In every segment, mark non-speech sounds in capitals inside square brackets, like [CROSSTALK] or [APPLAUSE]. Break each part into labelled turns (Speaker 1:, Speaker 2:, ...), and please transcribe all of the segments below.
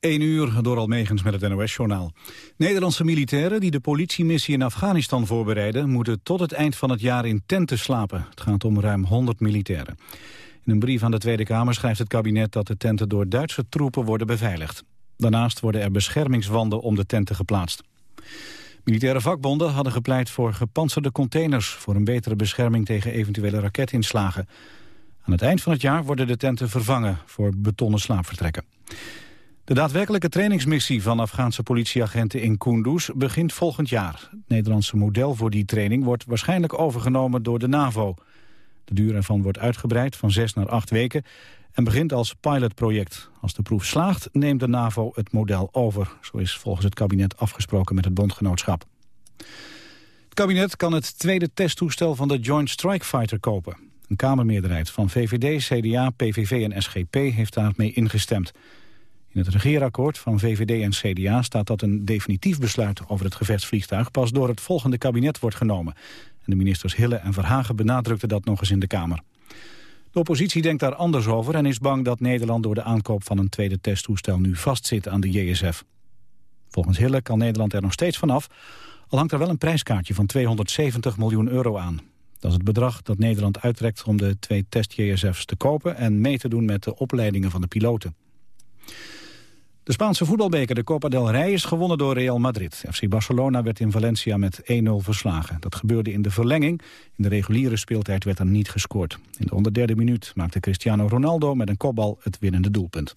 Speaker 1: 1 uur door Almegens met het NOS-journaal. Nederlandse militairen die de politiemissie in Afghanistan voorbereiden... moeten tot het eind van het jaar in tenten slapen. Het gaat om ruim 100 militairen. In een brief aan de Tweede Kamer schrijft het kabinet... dat de tenten door Duitse troepen worden beveiligd. Daarnaast worden er beschermingswanden om de tenten geplaatst. Militaire vakbonden hadden gepleit voor gepantserde containers... voor een betere bescherming tegen eventuele raketinslagen. Aan het eind van het jaar worden de tenten vervangen voor betonnen slaapvertrekken. De daadwerkelijke trainingsmissie van Afghaanse politieagenten in Kunduz begint volgend jaar. Het Nederlandse model voor die training wordt waarschijnlijk overgenomen door de NAVO. De duur ervan wordt uitgebreid van zes naar acht weken en begint als pilotproject. Als de proef slaagt, neemt de NAVO het model over. Zo is volgens het kabinet afgesproken met het bondgenootschap. Het kabinet kan het tweede testtoestel van de Joint Strike Fighter kopen. Een kamermeerderheid van VVD, CDA, PVV en SGP heeft daarmee ingestemd. In het regeerakkoord van VVD en CDA staat dat een definitief besluit over het gevechtsvliegtuig pas door het volgende kabinet wordt genomen. En de ministers Hille en Verhagen benadrukten dat nog eens in de Kamer. De oppositie denkt daar anders over en is bang dat Nederland door de aankoop van een tweede testtoestel nu vastzit aan de JSF. Volgens Hille kan Nederland er nog steeds vanaf, al hangt er wel een prijskaartje van 270 miljoen euro aan. Dat is het bedrag dat Nederland uittrekt om de twee test-JSF's te kopen en mee te doen met de opleidingen van de piloten. De Spaanse voetbalbeker, de Copa del Rey, is gewonnen door Real Madrid. FC Barcelona werd in Valencia met 1-0 verslagen. Dat gebeurde in de verlenging. In de reguliere speeltijd werd er niet gescoord. In de onderderde minuut maakte Cristiano Ronaldo met een kopbal het winnende doelpunt.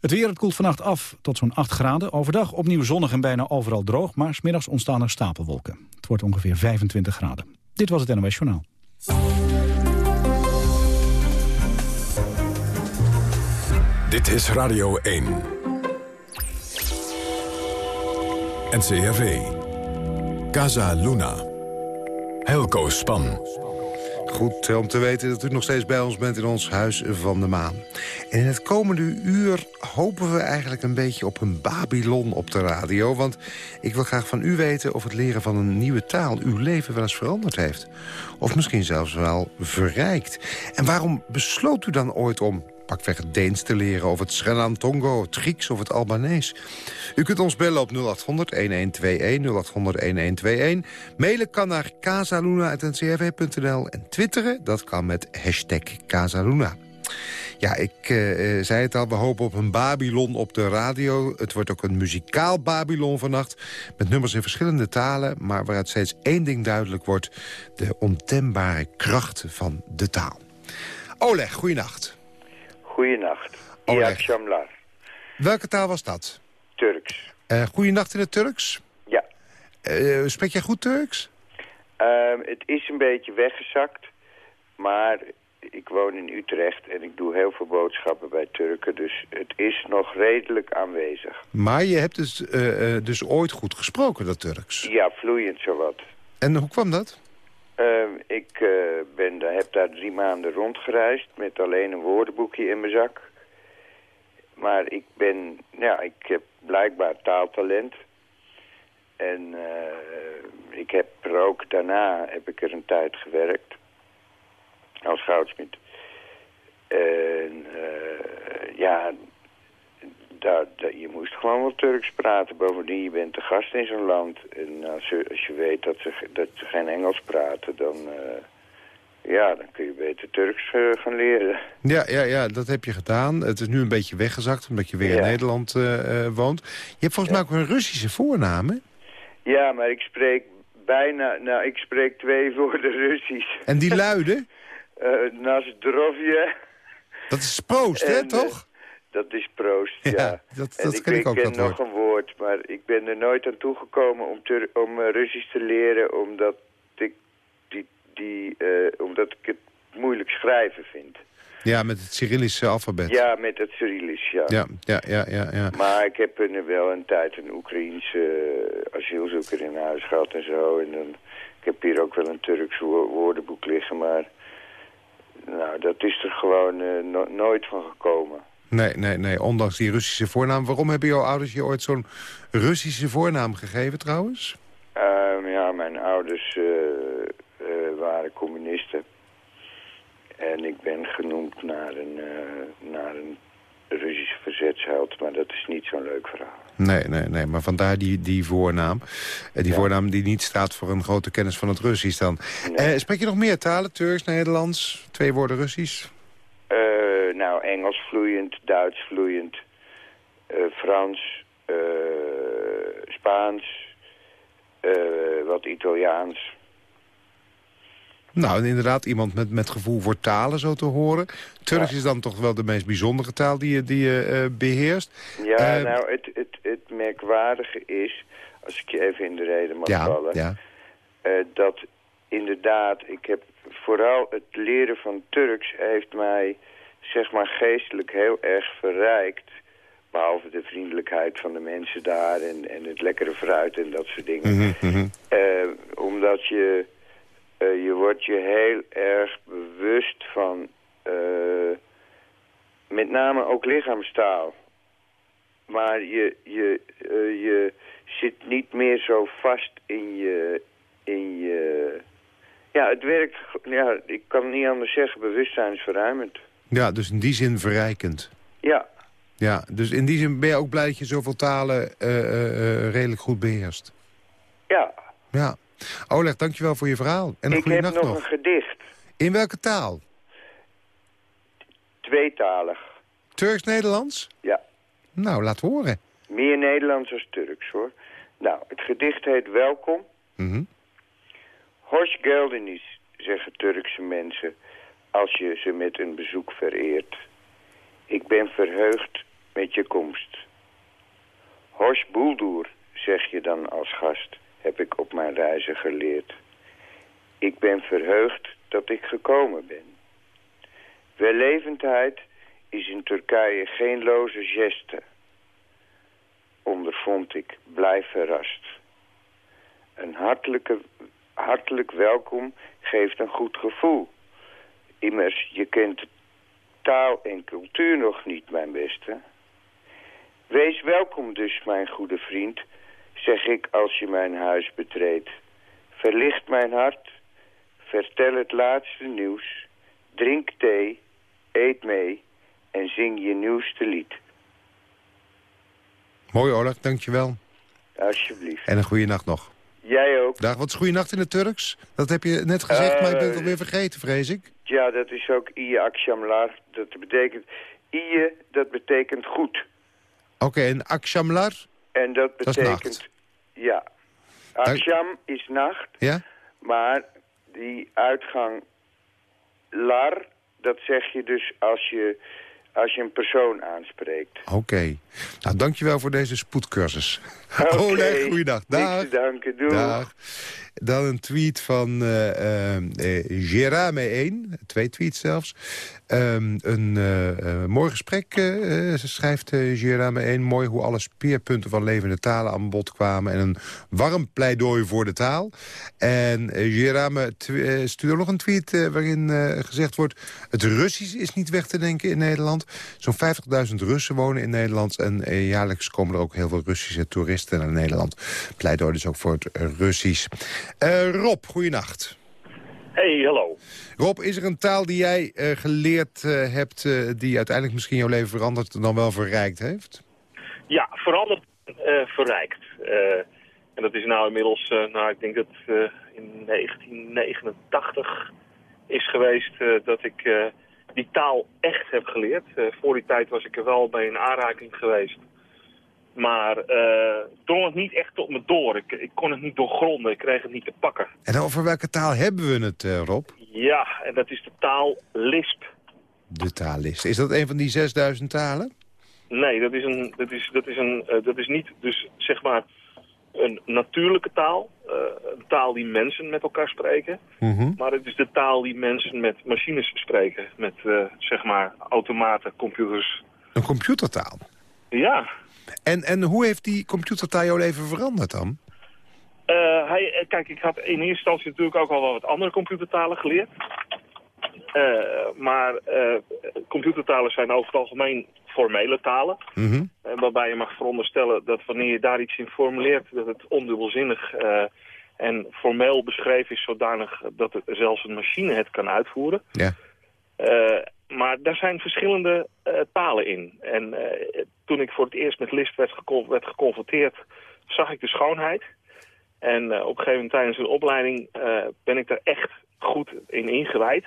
Speaker 1: Het weer, het koelt vannacht af tot zo'n 8 graden. Overdag opnieuw zonnig en bijna overal droog, maar smiddags ontstaan er stapelwolken. Het wordt ongeveer 25 graden. Dit was het NOS Journaal.
Speaker 2: Dit is Radio 1. NCRV. Casa Luna. Helco Span.
Speaker 3: Goed om te weten dat u nog steeds bij ons bent in ons Huis van de Maan. En in het komende uur hopen we eigenlijk een beetje op een Babylon op de radio. Want ik wil graag van u weten of het leren van een nieuwe taal... uw leven wel eens veranderd heeft. Of misschien zelfs wel verrijkt. En waarom besloot u dan ooit om pakweg het Deens te leren... of het Sri Tongo, het Grieks of het Albanees. U kunt ons bellen op 0800-1121, 0800-1121. Mailen kan naar casaluna.ncrv.nl en twitteren, dat kan met hashtag Casaluna. Ja, ik uh, zei het al, we hopen op een Babylon op de radio. Het wordt ook een muzikaal Babylon vannacht... met nummers in verschillende talen... maar waaruit steeds één ding duidelijk wordt... de ontembare kracht van de taal. Oleg, goeienacht.
Speaker 4: Goeienacht. Iyak Shamlar.
Speaker 3: Welke taal was dat?
Speaker 4: Turks.
Speaker 3: Uh, goeienacht in het Turks?
Speaker 4: Ja.
Speaker 3: Uh, spreek jij goed Turks?
Speaker 4: Uh, het is een beetje weggezakt, maar ik woon in Utrecht en ik doe heel veel boodschappen bij Turken, dus het is nog redelijk aanwezig.
Speaker 3: Maar je hebt dus, uh, dus ooit goed gesproken, dat Turks?
Speaker 4: Ja, vloeiend zowat.
Speaker 3: En hoe kwam dat?
Speaker 4: Uh, ik uh, ben, heb daar drie maanden rondgereisd met alleen een woordenboekje in mijn zak. Maar ik ben, ja, ik heb blijkbaar taaltalent. En uh, ik heb er ook daarna, heb ik er een tijd gewerkt. Als goudsmid. En ja, dat, dat, je moest gewoon wel Turks praten. Bovendien, je bent de gast in zo'n land. En als je, als je weet dat ze, dat ze geen Engels praten, dan, uh, ja, dan kun je beter Turks uh, gaan leren.
Speaker 3: Ja, ja, ja, dat heb je gedaan. Het is nu een beetje weggezakt, omdat je weer ja. in Nederland uh, woont. Je hebt volgens mij ook een Russische voornaam, hè?
Speaker 4: Ja, maar ik spreek bijna... Nou, ik spreek twee [LAUGHS] woorden Russisch.
Speaker 3: En die luiden?
Speaker 4: uh, [LAUGHS] Nazdrovje.
Speaker 3: Dat is Proost, hè, toch?
Speaker 4: Dat is proost, ja.
Speaker 3: ja dat, dat
Speaker 4: ik,
Speaker 3: ken ik, ook
Speaker 4: ken nog
Speaker 3: woord.
Speaker 4: een woord, maar ik ben er nooit aan toegekomen om, te, om uh, Russisch te leren, omdat ik, die, die, uh, omdat ik het moeilijk schrijven vind.
Speaker 3: Ja, met het Cyrillische alfabet.
Speaker 4: Ja, met het Cyrillisch, ja.
Speaker 3: Ja, ja, ja, ja, ja.
Speaker 4: Maar ik heb er wel een tijd een Oekraïense uh, asielzoeker in huis gehad en zo. En dan, ik heb hier ook wel een Turks wo woordenboek liggen, maar nou, dat is er gewoon no nooit van gekomen.
Speaker 3: Nee, nee, nee, ondanks die Russische voornaam. Waarom hebben jouw ouders je ooit zo'n Russische voornaam gegeven trouwens?
Speaker 4: Uh, ja, mijn ouders uh, uh, waren communisten. En ik ben genoemd naar een, naar een Russische verzetsheld maar dat is niet zo'n leuk verhaal.
Speaker 3: Nee, nee, nee, maar vandaar die, die voornaam. Eh, die voornaam die niet staat voor een grote kennis van het Russisch dan. Eh, spreek je nog meer talen? Turks, Nederlands, twee woorden Russisch?
Speaker 4: Eh, nou, Engels vloeiend, Duits vloeiend, eh, Frans, eh, Spaans, eh, wat Italiaans.
Speaker 3: Nou, en inderdaad, iemand met, met gevoel voor talen zo te horen. Turks is dan toch wel de meest bijzondere taal die je, die je eh, beheerst.
Speaker 4: Ja,
Speaker 3: Eh,
Speaker 4: nou, het, het, het merkwaardige is, als ik je even in de reden mag
Speaker 3: ja,
Speaker 4: vallen...
Speaker 3: ja.
Speaker 4: eh, dat inderdaad, ik heb vooral het leren van Turks heeft mij, zeg maar, geestelijk heel erg verrijkt. Behalve de vriendelijkheid van de mensen daar en, en het lekkere fruit en dat soort dingen.
Speaker 3: Mhm, mhm.
Speaker 4: Eh, omdat je, eh, je wordt je heel erg bewust van, eh, met name ook lichaamstaal. Maar je, je, je zit niet meer zo vast in je, in je... Ja, het werkt, ja, ik kan het niet anders zeggen, bewustzijnsverruimend.
Speaker 3: Ja, dus in die zin verrijkend.
Speaker 4: Ja,
Speaker 3: Ja, dus in die zin ben je ook blij dat je zoveel talen eh, eh, eh, redelijk goed beheerst.
Speaker 4: ja.
Speaker 3: Ja. Oleg, dankjewel voor je verhaal. En een
Speaker 4: ik
Speaker 3: goede
Speaker 4: heb
Speaker 3: nacht
Speaker 4: nog,
Speaker 3: nog.
Speaker 4: een gedicht,
Speaker 3: In welke taal?
Speaker 4: tweetalig.
Speaker 3: Turks-Nederlands?
Speaker 4: Ja.
Speaker 3: Nou, laat horen.
Speaker 4: Meer Nederlands als Turks, hoor. Nou, het gedicht heet Welkom.
Speaker 3: Mhm.
Speaker 4: Hoş geldiniz, zeggen Turkse mensen, als je ze met een bezoek vereert. Ik ben verheugd met je komst. Hoş buldur, zeg je dan als gast, heb ik op mijn reizen geleerd. Ik ben verheugd dat ik gekomen ben. Wellevendheid is in Turkije geen loze geste. Ondervond ik, blijf verrast. Een hartelijke, hartelijk welkom geeft een goed gevoel. Immers, je kent taal en cultuur nog niet, mijn beste. Wees welkom dus, mijn goede vriend, zeg ik als je mijn huis betreedt. Verlicht mijn hart, vertel het laatste nieuws, drink thee, eet mee en zing je nieuwste lied.
Speaker 3: Mooi, Oleg, dankjewel.
Speaker 4: Alsjeblieft.
Speaker 3: En een goede nacht nog.
Speaker 4: Jij ook.
Speaker 3: Dag, wat is goede nacht in het Turks? Dat heb je net gezegd, maar ik ben het
Speaker 4: Eh,
Speaker 3: alweer vergeten, vrees ik.
Speaker 4: Ja, dat is ook Iye Akshamlar. Dat betekent... Iye, dat betekent goed.
Speaker 3: Oké, en Akshamlar?
Speaker 4: En dat betekent... Ja. Aksham is nacht,
Speaker 3: Ja?
Speaker 4: maar die uitgang lar, dat zeg je dus als je, als je een persoon aanspreekt.
Speaker 3: Oké. Nou, dankjewel voor deze spoedcursus. [LAUGHS]
Speaker 4: Oké.
Speaker 3: Oleg, goeiedag. Dag.
Speaker 4: Niks te danken, doei.
Speaker 3: Dag. Dan een tweet van eh, eh, Gerame 1, twee tweets zelfs. Ehm, een eh, eh, mooi gesprek, eh, schrijft Gerame 1. Mooi hoe alle speerpunten van levende talen aan bod kwamen. En een warm pleidooi voor de taal. En Gerame stuurde nog een tweet waarin gezegd wordt... het Russisch is niet weg te denken in Nederland. Zo'n 50.000 Russen wonen in Nederland. En eh, jaarlijks komen er ook heel veel Russische toeristen naar Nederland. Pleidooi dus ook voor het eh, Russisch. Eh, Rob, goeienacht.
Speaker 5: Hey, hallo.
Speaker 3: Rob, is er een taal die jij geleerd hebt... die uiteindelijk misschien jouw leven veranderd en dan wel verrijkt heeft?
Speaker 5: Ja, veranderd, verrijkt. En dat is nou inmiddels, nou ik denk dat in 1989 is geweest dat ik die taal echt heb geleerd. Eh, voor die tijd was ik er wel bij in aanraking geweest. Maar eh drong het niet echt tot me door. Ik, ik kon het niet doorgronden, ik kreeg het niet te pakken.
Speaker 3: En over welke taal hebben we het, eh, Rob?
Speaker 5: Ja, en dat is de taal Lisp.
Speaker 3: De taallist. Is dat een van die 6000 talen?
Speaker 5: Nee, dat is, een, dat is, dat is, een, dat is niet dus zeg maar een natuurlijke taal. eh, een taal die mensen met elkaar spreken.
Speaker 3: Mhm.
Speaker 5: Maar het is de taal die mensen met machines spreken. Met eh, zeg maar automaten, computers.
Speaker 3: Een computertaal.
Speaker 5: Ja,
Speaker 3: En, en hoe heeft die computertaal jouw leven veranderd dan?
Speaker 5: Eh, hij, kijk, ik had in eerste instantie natuurlijk ook al wel wat andere computertalen geleerd. Maar computertalen zijn over het algemeen formele talen.
Speaker 3: Mhm.
Speaker 5: Eh, waarbij je mag veronderstellen dat wanneer je daar iets in formuleert... dat het ondubbelzinnig eh, en formeel beschreven is zodanig dat het, zelfs een machine het kan uitvoeren.
Speaker 3: Ja.
Speaker 5: Eh, maar daar zijn verschillende uh, talen in. En uh, toen ik voor het eerst met Lisp werd, gecon werd geconfronteerd, zag ik de schoonheid. En op een gegeven moment tijdens een opleiding ben ik daar echt goed in ingewijd.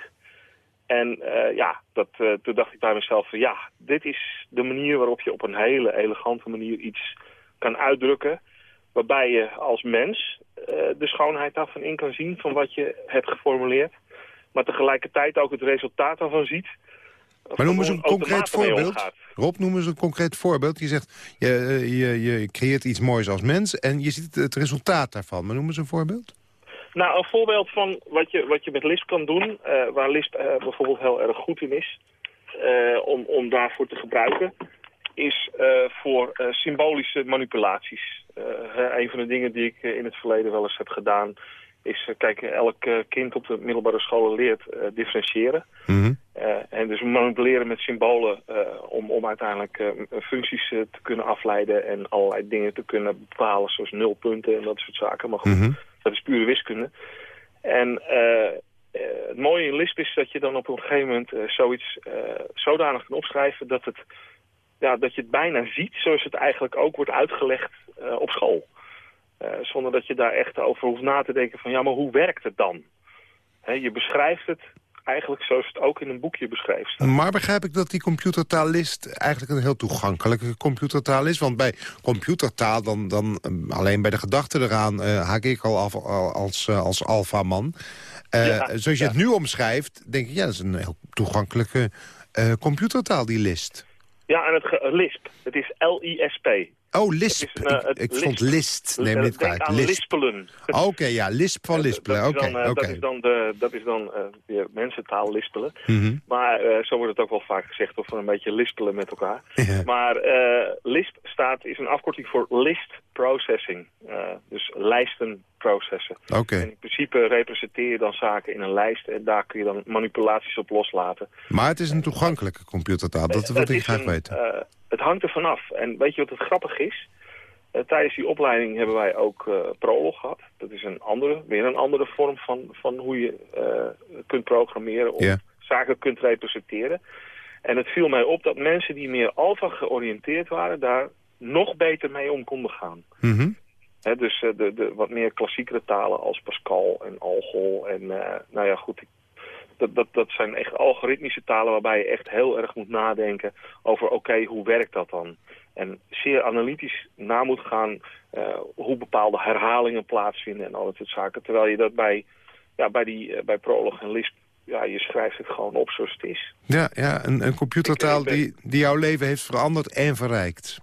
Speaker 5: En ja, dat, toen dacht ik bij mezelf van ja, dit is de manier waarop je op een hele elegante manier iets kan uitdrukken. Waarbij je als mens de schoonheid daarvan in kan zien van wat je hebt geformuleerd maar tegelijkertijd ook het resultaat daarvan ziet.
Speaker 3: Maar noem eens een concreet voorbeeld. Rob, noem eens een concreet voorbeeld. Je zegt, je, eh, je, je creëert iets moois als mens en je ziet het resultaat daarvan. Maar noem eens een voorbeeld.
Speaker 5: Nou, een voorbeeld van wat je, wat je met Lisp kan doen, uh, waar Lisp uh, bijvoorbeeld heel erg goed in is, uh, om, om daarvoor te gebruiken, is voor symbolische manipulaties. een van de dingen die ik in het verleden wel eens heb gedaan, is, eh, kijk, elk eh, kind op de middelbare scholen leert differentiëren.
Speaker 3: Mm
Speaker 5: en dus manipuleren met symbolen om, om uiteindelijk functies te kunnen afleiden en allerlei dingen te kunnen bepalen, zoals nulpunten en dat soort zaken. Maar goed,
Speaker 3: mm
Speaker 5: dat is pure wiskunde. En het mooie in Lisp is dat je dan op een gegeven moment zoiets zodanig kan opschrijven dat, het, ja, dat je het bijna ziet zoals het eigenlijk ook wordt uitgelegd op school. Zonder dat je daar echt over hoeft na te denken van ja, maar hoe werkt het dan? Je beschrijft het eigenlijk zoals het ook in een boekje beschrijft.
Speaker 3: Maar begrijp ik dat die computertaalist eigenlijk een heel toegankelijke computertaal is? Want bij computertaal, dan, dan eh, alleen bij de gedachte eraan uh, haak ik al af als, uh, als alfaman. Uh, ja, zoals je ja. het nu omschrijft, denk ik, ja, dat is een heel toegankelijke computertaal, die list.
Speaker 5: Ja, en het Lisp. Het is L-I-S-P.
Speaker 3: Oh, Lisp. Is, uh, ik, ik vond list. Neem niet
Speaker 5: kwijt. Lisp. lispelen.
Speaker 3: Oké, okay, ja, lisp van [LAUGHS] lispelen. Oké,
Speaker 5: okay,
Speaker 3: okay.
Speaker 5: Dat is dan, de, dat is dan uh, weer mensentaal lispelen.
Speaker 3: Mm -hmm.
Speaker 5: Maar uh, zo wordt het ook wel vaak gezegd, of we een beetje lispelen met elkaar.
Speaker 3: Ja.
Speaker 5: Maar Lisp staat, is een afkorting voor list processing. dus lijsten processen. En in principe representeer je dan zaken in een lijst en daar kun je dan manipulaties op loslaten.
Speaker 3: Maar het is een toegankelijke computertaal, dat wil ik graag weten
Speaker 5: het hangt er vanaf. En weet je wat het grappig is? Uh, tijdens die opleiding hebben wij ook uh, prolog gehad. Dat is een andere, weer een andere vorm van, van hoe je kunt programmeren... of
Speaker 3: yeah.
Speaker 5: zaken kunt representeren. En het viel mij op dat mensen die meer alfa georiënteerd waren... daar nog beter mee om konden gaan.
Speaker 3: Mm -hmm.
Speaker 5: He, dus de, de wat meer klassiekere talen als Pascal en Algol en nou ja goed... Dat, dat, dat zijn echt algoritmische talen waarbij je echt heel erg moet nadenken over oké, okay, hoe werkt dat dan? En zeer analytisch na moet gaan uh, hoe bepaalde herhalingen plaatsvinden en al dat soort zaken. Terwijl je dat bij, ja, bij, die, uh, bij Prolog en Lisp, ja, je schrijft het gewoon op zoals het is.
Speaker 3: Ja, ja een, een computertaal ik, ik ben... die, die jouw leven heeft veranderd en verrijkt.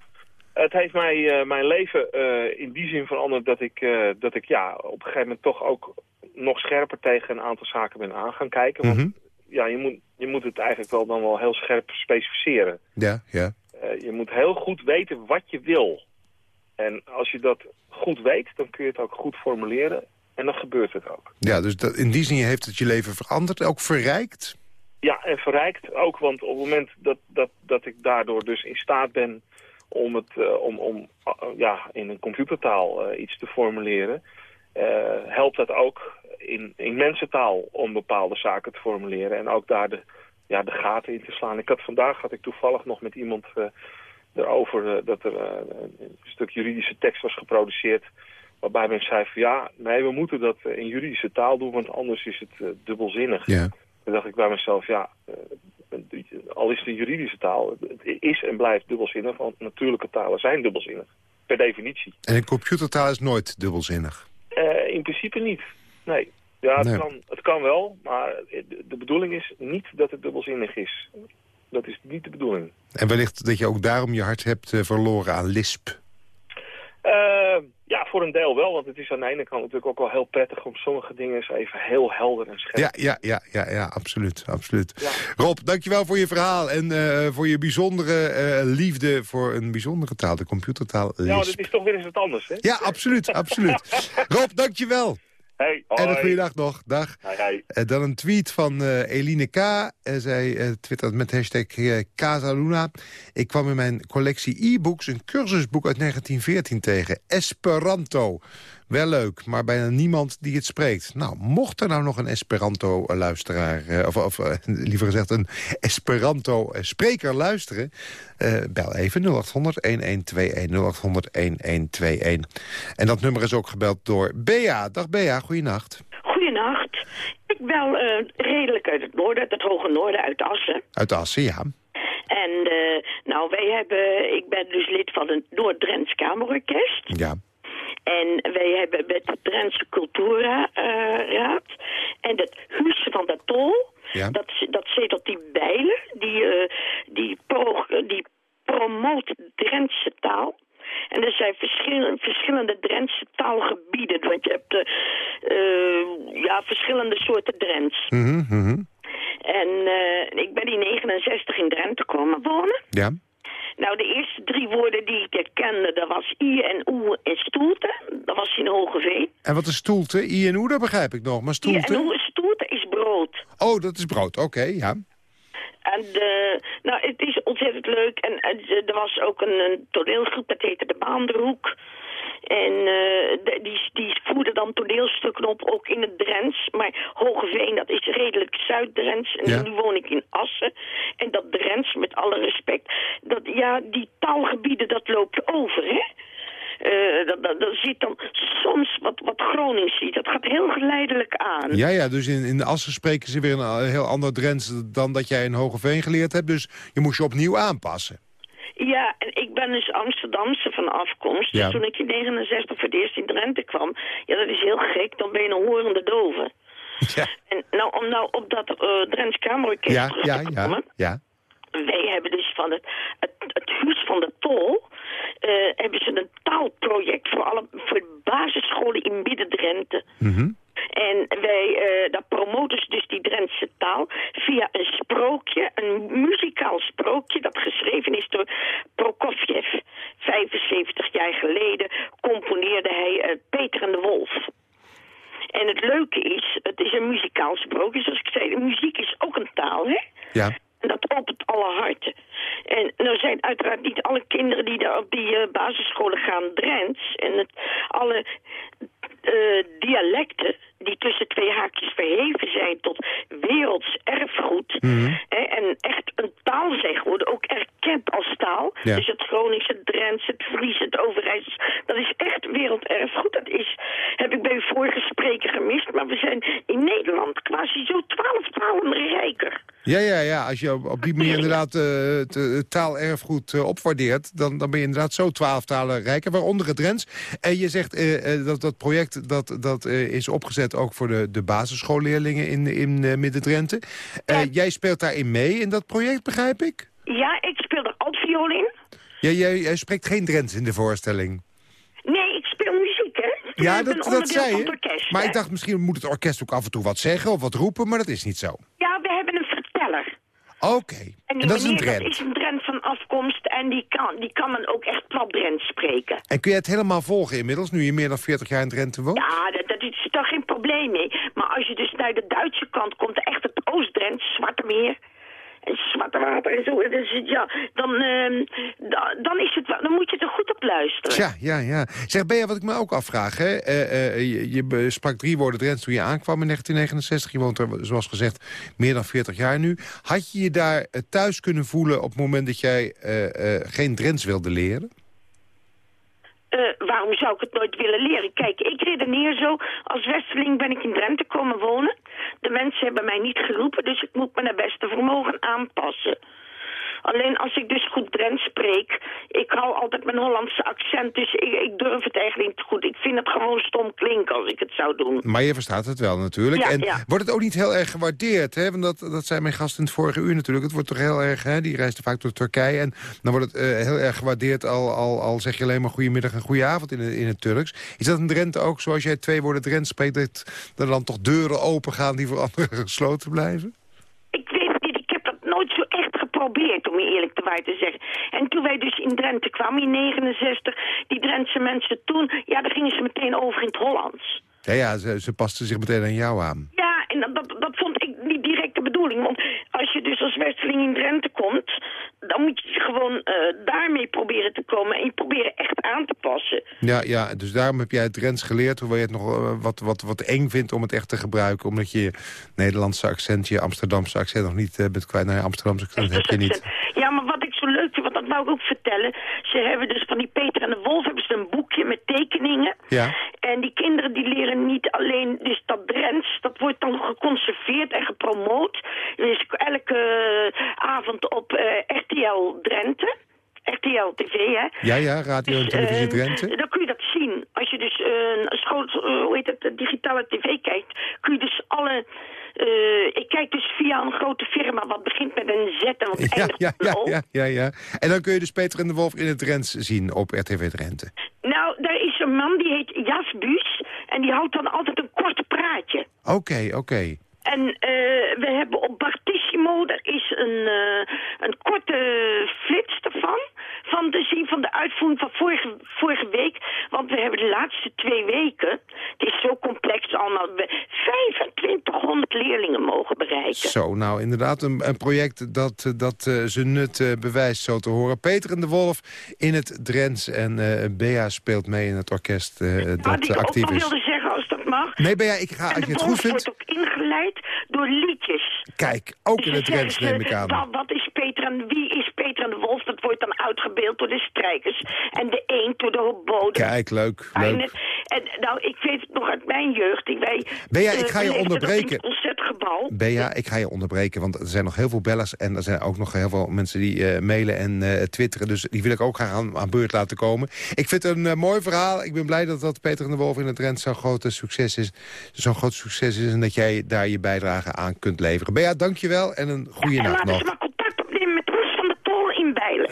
Speaker 5: Het heeft mij, uh, mijn leven uh, in die zin veranderd dat ik, uh, dat ik ja, op een gegeven moment toch ook nog scherper tegen een aantal zaken ben aan gaan kijken. Want
Speaker 3: mm -hmm.
Speaker 5: ja, je moet, je moet het eigenlijk wel dan wel heel scherp specificeren.
Speaker 3: Ja, ja.
Speaker 5: je moet heel goed weten wat je wil. En als je dat goed weet, dan kun je het ook goed formuleren. En dan gebeurt het ook.
Speaker 3: Ja, dus dat, in die zin heeft het je leven veranderd, ook verrijkt?
Speaker 5: Ja, en verrijkt ook, want op het moment dat, dat, dat ik daardoor dus in staat ben om, het, uh, om, om uh, ja, in een computertaal uh, iets te formuleren... helpt dat ook in, in mensentaal om bepaalde zaken te formuleren... en ook daar de, ja, de gaten in te slaan. Ik had, vandaag had ik toevallig nog met iemand erover... dat er een stuk juridische tekst was geproduceerd... waarbij men zei van ja, nee, we moeten dat in juridische taal doen... want anders is het dubbelzinnig.
Speaker 3: Ja.
Speaker 5: Toen dacht ik bij mezelf, ja, al is de juridische taal, het is en blijft dubbelzinnig, want natuurlijke talen zijn dubbelzinnig, per definitie.
Speaker 3: En een computertaal is nooit dubbelzinnig?
Speaker 5: Uh, in principe niet, nee. Ja, het,
Speaker 3: Nee.
Speaker 5: Kan, het kan wel, maar de, bedoeling is niet dat het dubbelzinnig is. Dat is niet de bedoeling.
Speaker 3: En wellicht dat je ook daarom je hart hebt uh, verloren aan Lisp.
Speaker 5: Uh, ja, voor een deel wel, want het is aan de ene kant natuurlijk ook wel heel prettig om sommige dingen eens even heel helder en scherp
Speaker 3: Ja, ja, ja, ja, ja absoluut. absoluut.
Speaker 5: Ja.
Speaker 3: Rob, dankjewel voor je verhaal en uh, voor je bijzondere uh, liefde voor een bijzondere taal, de computertaal Lisp.
Speaker 5: Ja, dit is toch weer eens wat anders, hè?
Speaker 3: Ja, absoluut, absoluut. [LAUGHS] Rob, dankjewel.
Speaker 5: Hey, hoi.
Speaker 3: En een goede dag nog. Dag. Uh, dan een tweet van uh, Eline K. Uh, zij twittert met hashtag Casaluna. Ik kwam in mijn collectie e-books een cursusboek uit 1914 tegen. Esperanto. Wel leuk, maar bijna niemand die het spreekt. Nou, mocht er nou nog een Esperanto-luisteraar... Uh, of, of uh, [LAUGHS] liever gezegd een Esperanto-spreker luisteren... Uh, bel even 0800-1121, 0800-1121. En dat nummer is ook gebeld door Bea. Dag Bea, goeienacht.
Speaker 6: Goeienacht. Ik bel redelijk uit het noorden, uit het hoge noorden, uit Assen.
Speaker 3: Uit Assen, ja.
Speaker 6: En uh, nou, wij hebben, ik ben dus lid van het Noord-Drents Kamerorkest.
Speaker 3: Ja.
Speaker 6: En wij hebben met de Drentse Cultuurraad uh, en het Huis van de Tol,
Speaker 3: ja.
Speaker 6: dat, dat zetelt die bijlen, die, uh, die, pro, die promoot Drentse taal. En er zijn verschillende, verschillende Drentse taalgebieden. Want je hebt uh, ja, verschillende soorten Drents.
Speaker 3: Mm -hmm.
Speaker 6: En uh, ik ben in 69 in Drenthe komen wonen.
Speaker 3: Ja.
Speaker 6: Nou, de eerste drie woorden die ik kende, dat was I en Oe en stoelte. Dat was in Hogeveen.
Speaker 3: En wat is stoelte? I en Oe, dat begrijp ik nog. Maar stoelte?
Speaker 6: I en Oe, stoelte is brood.
Speaker 3: Oh, dat is brood. Oké, okay, ja.
Speaker 6: En de, nou, het is ontzettend leuk. En, en er was ook een, een toneelgroep, dat heette De Baandroek. En uh, die, die voerden dan toneelstukken op, ook in het Drents. Maar Hogeveen, dat is redelijk Zuid-Drents. En
Speaker 3: ja.
Speaker 6: nu woon ik in Assen. En dat Drents, met alle respect, dat, ja, die taalgebieden, dat loopt over, hè. Uh, dat, dat, dat zit dan soms wat, wat Gronings ziet. Dat gaat heel geleidelijk aan.
Speaker 3: Ja, ja, dus in, in de Assen spreken ze weer een heel ander Drents dan dat jij in Hogeveen geleerd hebt. Dus je moest je opnieuw aanpassen.
Speaker 6: Ja, en ik ben dus Amsterdamse van afkomst.
Speaker 3: Ja.
Speaker 6: Dus toen ik in 69 voor het eerst in Drenthe kwam... ja, dat is heel gek, dan ben je een horende dove.
Speaker 3: Ja.
Speaker 6: En nou, om nou op dat uh, Drents Kamerorkest
Speaker 3: Ja,
Speaker 6: terug
Speaker 3: ja,
Speaker 6: te
Speaker 3: ja,
Speaker 6: komen...
Speaker 3: ja.
Speaker 6: Wij hebben dus van het, het, het Huis van de Tol... Uh, hebben ze een taalproject voor, alle, voor basisscholen in Midden-Drenthe.
Speaker 3: Mm
Speaker 6: En wij, uh, dat promoten ze dus die Drentse taal via een sprookje, een muzikaal sprookje dat geschreven is door Prokofjev. 75 jaar geleden componeerde hij uh, Peter en de Wolf. En het leuke is, het is een muzikaal sprookje, zoals ik zei, de muziek is ook een taal, hè?
Speaker 3: Ja.
Speaker 6: En dat opent alle harten. En er zijn uiteraard niet alle kinderen die daar op die uh, basisscholen gaan Drents. En het, alle uh, dialecten die tussen twee haakjes verheven zijn tot werelds erfgoed.
Speaker 3: Mm -hmm.
Speaker 6: hè, en echt een taal zeg worden, ook erkend als taal.
Speaker 3: Ja.
Speaker 6: Dus het Gronings, het Drents, het Fries, het Overijssels. Dat is echt werelderfgoed. Dat is, heb ik bij uw vorige spreker gemist. Maar we zijn in Nederland quasi zo twaalf talen rijker.
Speaker 3: Ja, ja, ja. Als je op, op die manier [LAUGHS] inderdaad uh, het uh, taalerfgoed uh, opwaardeert... Dan, dan ben je inderdaad zo twaalf talen rijker, waaronder het Drents. En je zegt dat dat project dat, dat is opgezet ook voor de, de basisschoolleerlingen in, in Midden-Drenthe.
Speaker 6: Ja.
Speaker 3: Jij speelt daarin mee in dat project, begrijp ik?
Speaker 6: Ja, ik speel er altviool in.
Speaker 3: Ja, jij, jij spreekt geen Drents in de voorstelling.
Speaker 6: Nee, ik speel muziek, hè?
Speaker 3: Ja,
Speaker 6: ik
Speaker 3: dat, dat zei je.
Speaker 6: Orkest,
Speaker 3: maar
Speaker 6: hè?
Speaker 3: ik dacht, misschien moet het orkest ook af en toe wat zeggen of wat roepen, maar dat is niet zo.
Speaker 6: Ja, we hebben een verteller.
Speaker 3: Oké, okay.
Speaker 6: En,
Speaker 3: en dat is een Drent.
Speaker 6: Dat is een Drent van afkomst en die kan, die kan dan ook echt plat Drent spreken.
Speaker 3: En kun je het helemaal volgen inmiddels, nu je meer dan 40 jaar in Drenthe woont?
Speaker 6: Ja, dat, dat is toch geen probleem mee. Maar als je dus naar de Duitse kant komt, echt het Oost-Drent, Zwarte Meer... En zwarte water en zo. Dus, ja, dan, uh, da, dan, is het, dan moet je er goed op luisteren.
Speaker 3: Ja, ja, ja. Zeg, Bea, wat ik me ook afvraag. Hè? Uh, uh, je, je, sprak drie woorden Drents toen je aankwam in 1969. Je woont er, zoals gezegd, meer dan 40 jaar nu. Had je je daar thuis kunnen voelen op het moment dat jij geen Drents wilde leren?
Speaker 6: Uh, waarom zou ik het nooit willen leren? Kijk, ik redeneer zo. Als Westerling ben ik in Drenthe komen wonen. De mensen hebben mij niet geroepen, dus ik moet me naar beste vermogen aanpassen. Alleen als ik dus goed Drents spreek, ik hou altijd mijn Hollandse accent, dus ik, ik, durf het eigenlijk niet goed. Ik vind het gewoon stom klinken als ik het zou doen.
Speaker 3: Maar je verstaat het wel natuurlijk.
Speaker 6: Ja,
Speaker 3: en
Speaker 6: ja.
Speaker 3: wordt het ook niet heel erg gewaardeerd? Hè? Want dat, dat zei mijn gast in het vorige uur natuurlijk. Het wordt toch heel erg, hè? die reisde vaak door Turkije. En dan wordt het uh, heel erg gewaardeerd al, al, al zeg je alleen maar goedemiddag en goedenavond in, in het Turks. Is dat in Drenthe ook, zoals jij twee woorden Drents spreekt, dat er dan toch deuren open gaan die voor anderen [LAUGHS] gesloten blijven?
Speaker 6: Ik weet het niet, ik heb dat nooit zo echt geprobeerd, om je eerlijk te waar te zeggen. En toen wij dus in Drenthe kwamen in 69, die Drentse mensen toen, ja, dan gingen ze meteen over in het Hollands.
Speaker 3: Ja, ja, ze, ze pasten zich meteen aan jou aan.
Speaker 6: Ja, en dat, dat, dat vond ik niet direct de bedoeling. Want als je dus als West Westeling in Drenthe komt, dan moet je gewoon uh, daarmee proberen te komen en je proberen echt aan te passen.
Speaker 3: Ja, ja, dus daarom heb jij het Drents geleerd, hoewel je het nog uh, wat, wat, wat eng vindt om het echt te gebruiken, omdat je Nederlandse accent, je Amsterdamse accent nog niet uh, bent kwijt. Nou, Amsterdamse accent heb je niet.
Speaker 6: Ja, maar wat ik zo leuk vind, want dat wou ik ook vertellen, ze hebben dus van die Peter en de Wolf hebben ze een boekje met tekeningen.
Speaker 3: Ja.
Speaker 6: En die kinderen die leren niet alleen, dus dat Drents, dat wordt dan geconserveerd en gepromoot. Dus elke avond op uh, RTL Drenthe. RTL TV, hè?
Speaker 3: Ja, ja, radio en
Speaker 6: Dus,
Speaker 3: televisie
Speaker 6: eh,
Speaker 3: Drenthe.
Speaker 6: Dan kun je dat zien. Als je dus uh, een school, uh, hoe heet het, digitale tv kijkt, kun je dus alle... Uh, ik kijk dus via een grote firma wat begint met een Z en wat
Speaker 3: Ja,
Speaker 6: eindigt
Speaker 3: ja, ja, ja, ja, ja. En dan kun je dus Peter en de Wolf in het Drents zien op RTV Drenthe.
Speaker 6: Nou, daar is een man die heet Jas Buus en die houdt dan altijd een kort praatje.
Speaker 3: Oké, oké.
Speaker 6: En uh, we hebben op Bartissimo, daar is een, uh, een korte flits ervan. Van te zien van de uitvoering van vorige, vorige week. Want we hebben de laatste twee weken, het is zo complex allemaal, we 2500 leerlingen mogen bereiken.
Speaker 3: Zo, nou inderdaad een, een project dat, dat uh, zijn nut uh, bewijst zo te horen. Peter en de Wolf in het Drents en uh, Bea speelt mee in het orkest dat actief
Speaker 6: ook
Speaker 3: is.
Speaker 6: wilde zeggen, als dat mag.
Speaker 3: Nee, Bea, ik ga, als je het goed vindt...
Speaker 6: wordt ook ingeleid door liedjes.
Speaker 3: Kijk, ook
Speaker 6: Dus
Speaker 3: in het Drents neem ik aan.
Speaker 6: Wat, wat is Peter en wie is Peter en de Wolf? Dat wordt dan uitgebeeld door de strijkers. En de eend door de hobo. de
Speaker 3: Kijk, leuk, leuk.
Speaker 6: En nou, ik weet het nog uit mijn jeugd. Ik, wij,
Speaker 3: Bea, ik ga je onderbreken.
Speaker 6: Concertgebouw.
Speaker 3: Bea, ik ga je onderbreken, want er zijn nog heel veel bellers... en er zijn ook nog heel veel mensen die uh, mailen en uh, twitteren. Dus die wil ik ook graag aan, aan beurt laten komen. Ik vind het een uh, mooi verhaal. Ik ben blij dat, dat Peter en de Wolf in het Drent zo'n groot succes is. Zo'n groot succes is en dat jij daar je bijdrage aan kunt leveren. Bea, dankjewel en een goede
Speaker 6: ja,
Speaker 3: nacht nog.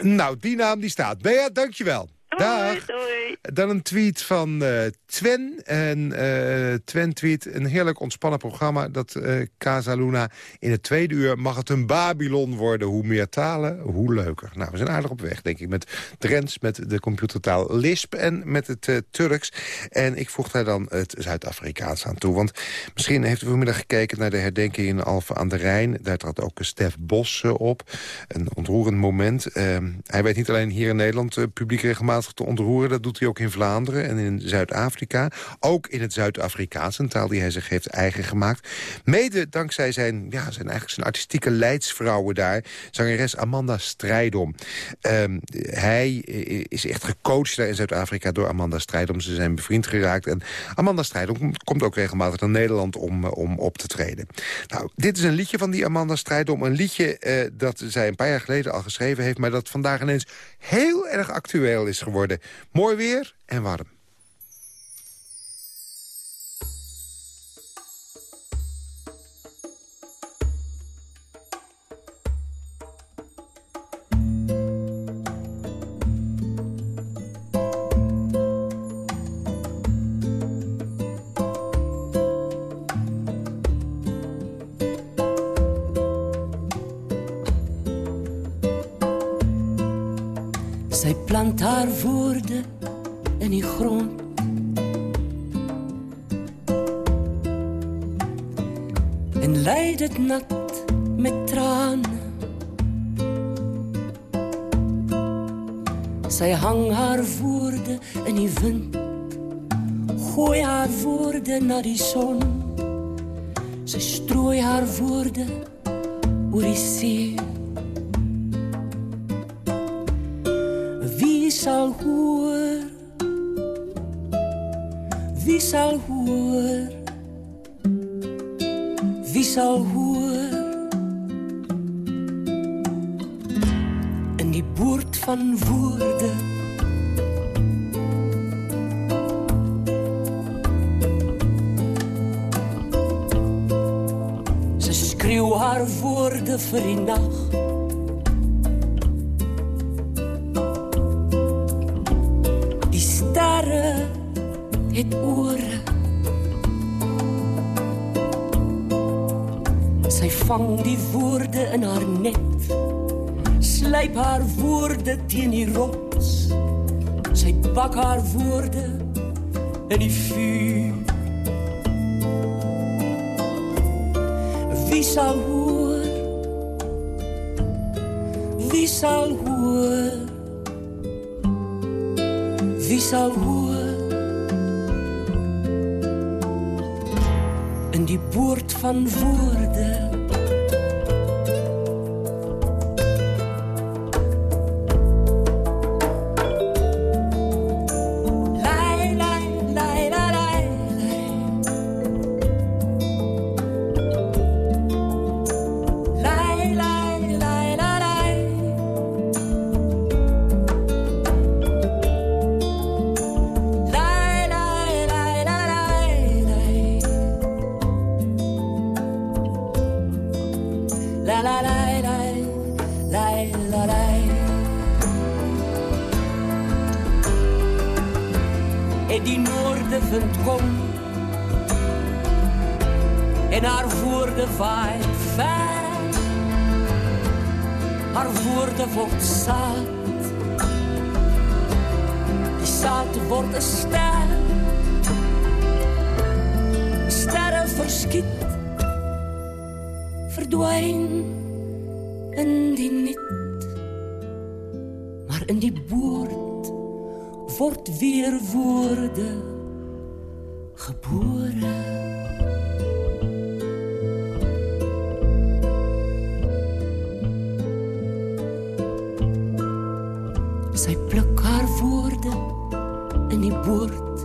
Speaker 3: Nou, die naam die staat. Bea, dankjewel. Dag.
Speaker 6: Doei.
Speaker 3: Dan een tweet van uh, Twen. En uh, Twen tweet een heerlijk ontspannen programma. Dat uh, Casa Luna in het tweede uur mag het een Babylon worden. Hoe meer talen, hoe leuker. Nou, we zijn aardig op weg, denk ik. Met Drents, met de computertaal Lisp en met het Turks. En ik voeg daar dan het Zuid-Afrikaans aan toe. Want misschien heeft u vanmiddag gekeken naar de herdenking in Alphen aan de Rijn. Daar trad ook Stef Bos op. Een ontroerend moment. hij weet niet alleen hier in Nederland publiek regelmatig te ontroeren. Dat doet hij ook in Vlaanderen en in Zuid-Afrika. Ook in het Zuid-Afrikaans, taal die hij zich heeft eigen gemaakt. Mede dankzij zijn, ja, zijn, eigenlijk zijn artistieke leidsvrouwen daar. Zangeres Amanda Strijdom. Um, hij is echt gecoacht daar in Zuid-Afrika door Amanda Strijdom. Ze zijn bevriend geraakt. En Amanda Strijdom komt ook regelmatig naar Nederland om, om op te treden. Nou, dit is een liedje van die Amanda Strijdom. Een liedje uh, dat zij een paar jaar geleden al geschreven heeft... maar dat vandaag ineens heel erg actueel is geworden. Mooi weer en warm.
Speaker 7: Sy vang die woorde in haar net. Slyp haar woorde teen die rots. Sy bak haar woorde in die vuur. Wie sal hoor? Wie zal horen? Wie zal horen? Die boord van woorden. Haar woorden in die boord.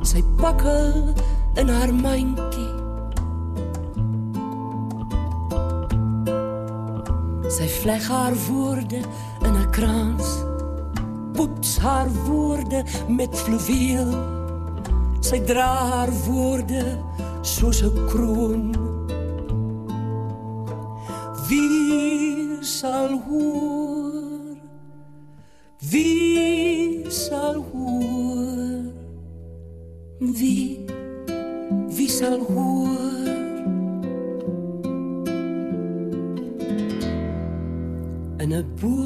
Speaker 7: Zij pakken in haar mandje. Zij vleg haar woorden in een krans. Poets haar woorden met fluweel. Zij dra haar woorden zoals een kroon. Wie zal hoor? Wie hoor? Wie, wie? En een boord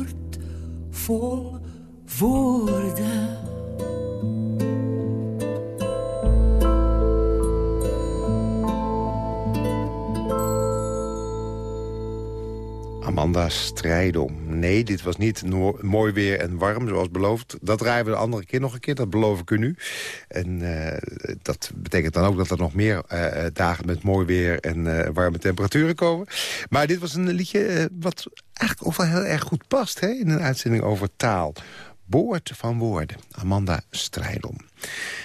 Speaker 3: Nee, dit was niet mooi weer en warm, zoals beloofd. Dat draaien we de andere keer nog een keer, dat beloof ik u nu. En eh, dat betekent dan ook dat er nog meer eh, dagen met mooi weer en eh, warme temperaturen komen. Maar dit was een liedje eh, wat eigenlijk ook wel heel erg goed past... Hè, in een uitzending over taal. Boord van woorden, Amanda Strijdom.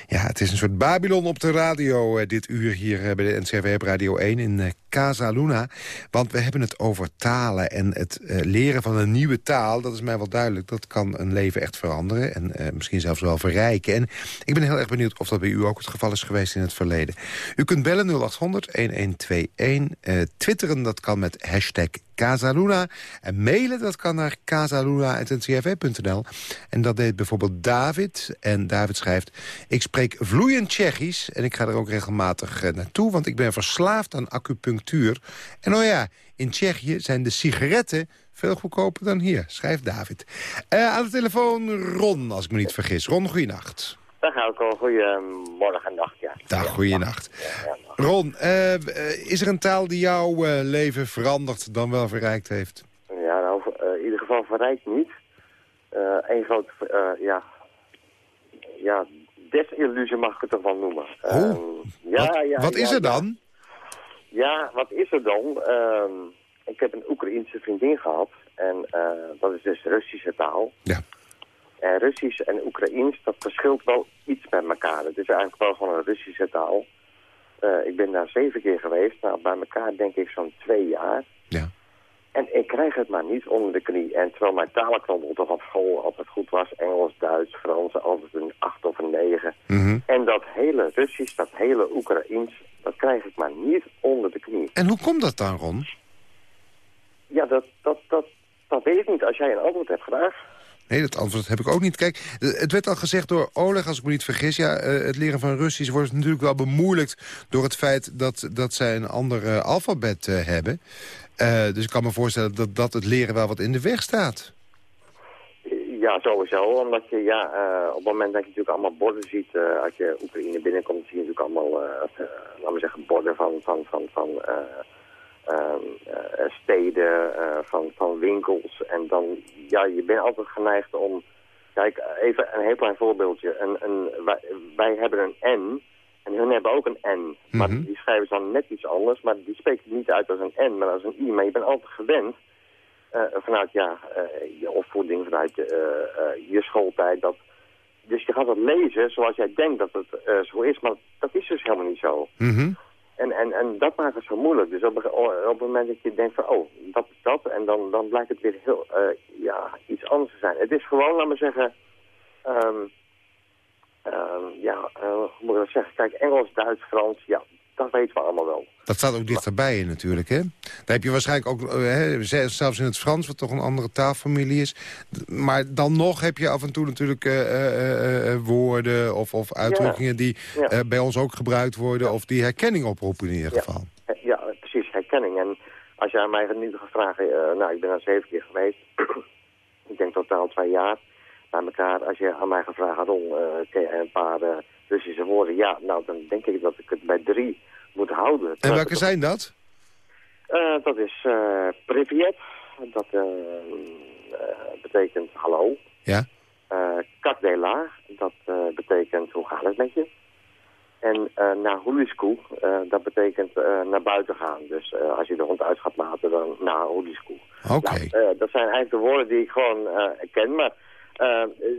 Speaker 3: Ja, het is een soort Babylon op de radio eh, dit uur hier eh, bij de NCRV op Radio 1 in eh, Casa Luna. Want we hebben het over talen en het leren van een nieuwe taal. Dat is mij wel duidelijk. Dat kan een leven echt veranderen en misschien zelfs wel verrijken. En ik ben heel erg benieuwd of dat bij u ook het geval is geweest in het verleden. U kunt bellen 0800 1121. eh, twitteren, dat kan met hashtag Casaluna. En mailen, dat kan naar casaluna.ncrv.nl. En dat deed bijvoorbeeld David. En David schrijft... Ik spreek vloeiend Tsjechisch en ik ga er ook regelmatig eh, naartoe... want ik ben verslaafd aan acupunctuur. En oh ja, in Tsjechië zijn de sigaretten veel goedkoper dan hier, schrijft David. Eh, aan de telefoon Ron, als ik me niet vergis. Ron, goeienacht.
Speaker 8: Dag Elko, goedemorgen en nacht, ja.
Speaker 3: Dag, goeienacht. Ron, eh, is er een taal die jouw leven veranderd dan wel verrijkt heeft?
Speaker 8: Ja, nou, in ieder geval verrijkt niet. Eén groot, ja, ja, desillusie mag ik het ervan noemen.
Speaker 3: Oh,
Speaker 8: ja,
Speaker 3: wat
Speaker 8: ja,
Speaker 3: wat
Speaker 8: ja,
Speaker 3: is er dan?
Speaker 8: Ja, wat is er dan? Ehm, ik heb een Oekraïense vriendin gehad. En eh, dat is dus Russische taal.
Speaker 3: Ja.
Speaker 8: En Russisch en Oekraïens, dat verschilt wel iets met elkaar. Het is eigenlijk wel gewoon een Russische taal. Eh, ik ben daar zeven keer geweest. Nou, bij elkaar denk ik zo'n twee jaar.
Speaker 3: Ja.
Speaker 8: En ik krijg het maar niet onder de knie. En terwijl mijn talenknobbel toch op school altijd goed was. Engels, Duits, Frans, altijd een acht of een negen.
Speaker 3: Mhm.
Speaker 8: En dat hele Russisch, dat hele Oekraïens, dat krijg ik maar niet onder de knie.
Speaker 3: En hoe komt dat dan, Ron?
Speaker 8: Ja, dat, dat, dat, dat weet ik niet. Als jij een antwoord hebt, graag.
Speaker 3: Nee, dat antwoord heb ik ook niet. Kijk, eh, het werd al gezegd door Oleg, als ik me niet vergis... ja, eh, het leren van Russisch wordt natuurlijk wel bemoeilijkt... door het feit dat, dat zij een ander eh, alfabet hebben. Dus ik kan me voorstellen dat, dat het leren wel wat in de weg staat.
Speaker 8: Ja, sowieso. Omdat je, ja, op het moment dat je natuurlijk allemaal borden ziet... als je Oekraïne binnenkomt, zie je natuurlijk allemaal, laten we zeggen, borden van, van, van, van steden, eh, van, van winkels. En dan, ja, je bent altijd geneigd om... Kijk, even een heel klein voorbeeldje. Een, een, wij, wij hebben een N en hun hebben ook een N. Maar
Speaker 3: Mhm.
Speaker 8: die schrijven ze dan net iets anders, maar die spreken het niet uit als een N, maar als een I. Maar je bent altijd gewend eh, vanuit ja, eh, je opvoeding, vanuit eh, eh, je schooltijd. Dat, dus je gaat het lezen zoals jij denkt dat het eh, zo is, maar dat is dus helemaal niet zo.
Speaker 3: Mhm.
Speaker 8: En, en, en dat maakt het zo moeilijk. Dus op, het moment dat je denkt van, oh, dat is dat. En dan, dan blijkt het weer heel, eh, ja, iets anders te zijn. Het is gewoon, laat maar zeggen, ehm, ja, eh, hoe moet ik dat zeggen? Kijk, Engels, Duits, Frans, ja, dat weten we allemaal wel.
Speaker 3: Dat staat ook dichterbij je natuurlijk, hè? Daar heb je waarschijnlijk ook, eh, hè, zelfs in het Frans, wat toch een andere taalfamilie is. Maar dan nog heb je af en toe natuurlijk eh, eh, woorden of, of uitdrukkingen die
Speaker 8: Ja.
Speaker 3: bij ons ook gebruikt worden... of die herkenning oproepen in ieder geval.
Speaker 8: Ja, precies, herkenning. En als jij mij nu gaat vragen, nou, ik ben er zeven keer geweest. [CLEARS THROAT] ik denk totaal twee jaar bij elkaar. Als je aan mij eh, ken je een paar eh, Russische woorden? Ja, nou, dan denk ik dat ik het bij drie moet houden.
Speaker 3: En welke zijn dat?
Speaker 8: Eh, dat is eh Privet. Dat eh, betekent hallo.
Speaker 3: Ja?
Speaker 8: Eh Kakdela, dat betekent hoe gaat het met je? En naar Hulisku, eh dat betekent naar buiten gaan. Dus als je de hond uit gaat laten, dan naar Hulisku.
Speaker 3: Oké.
Speaker 8: Nou, dat zijn eigenlijk de woorden die ik gewoon ken, maar...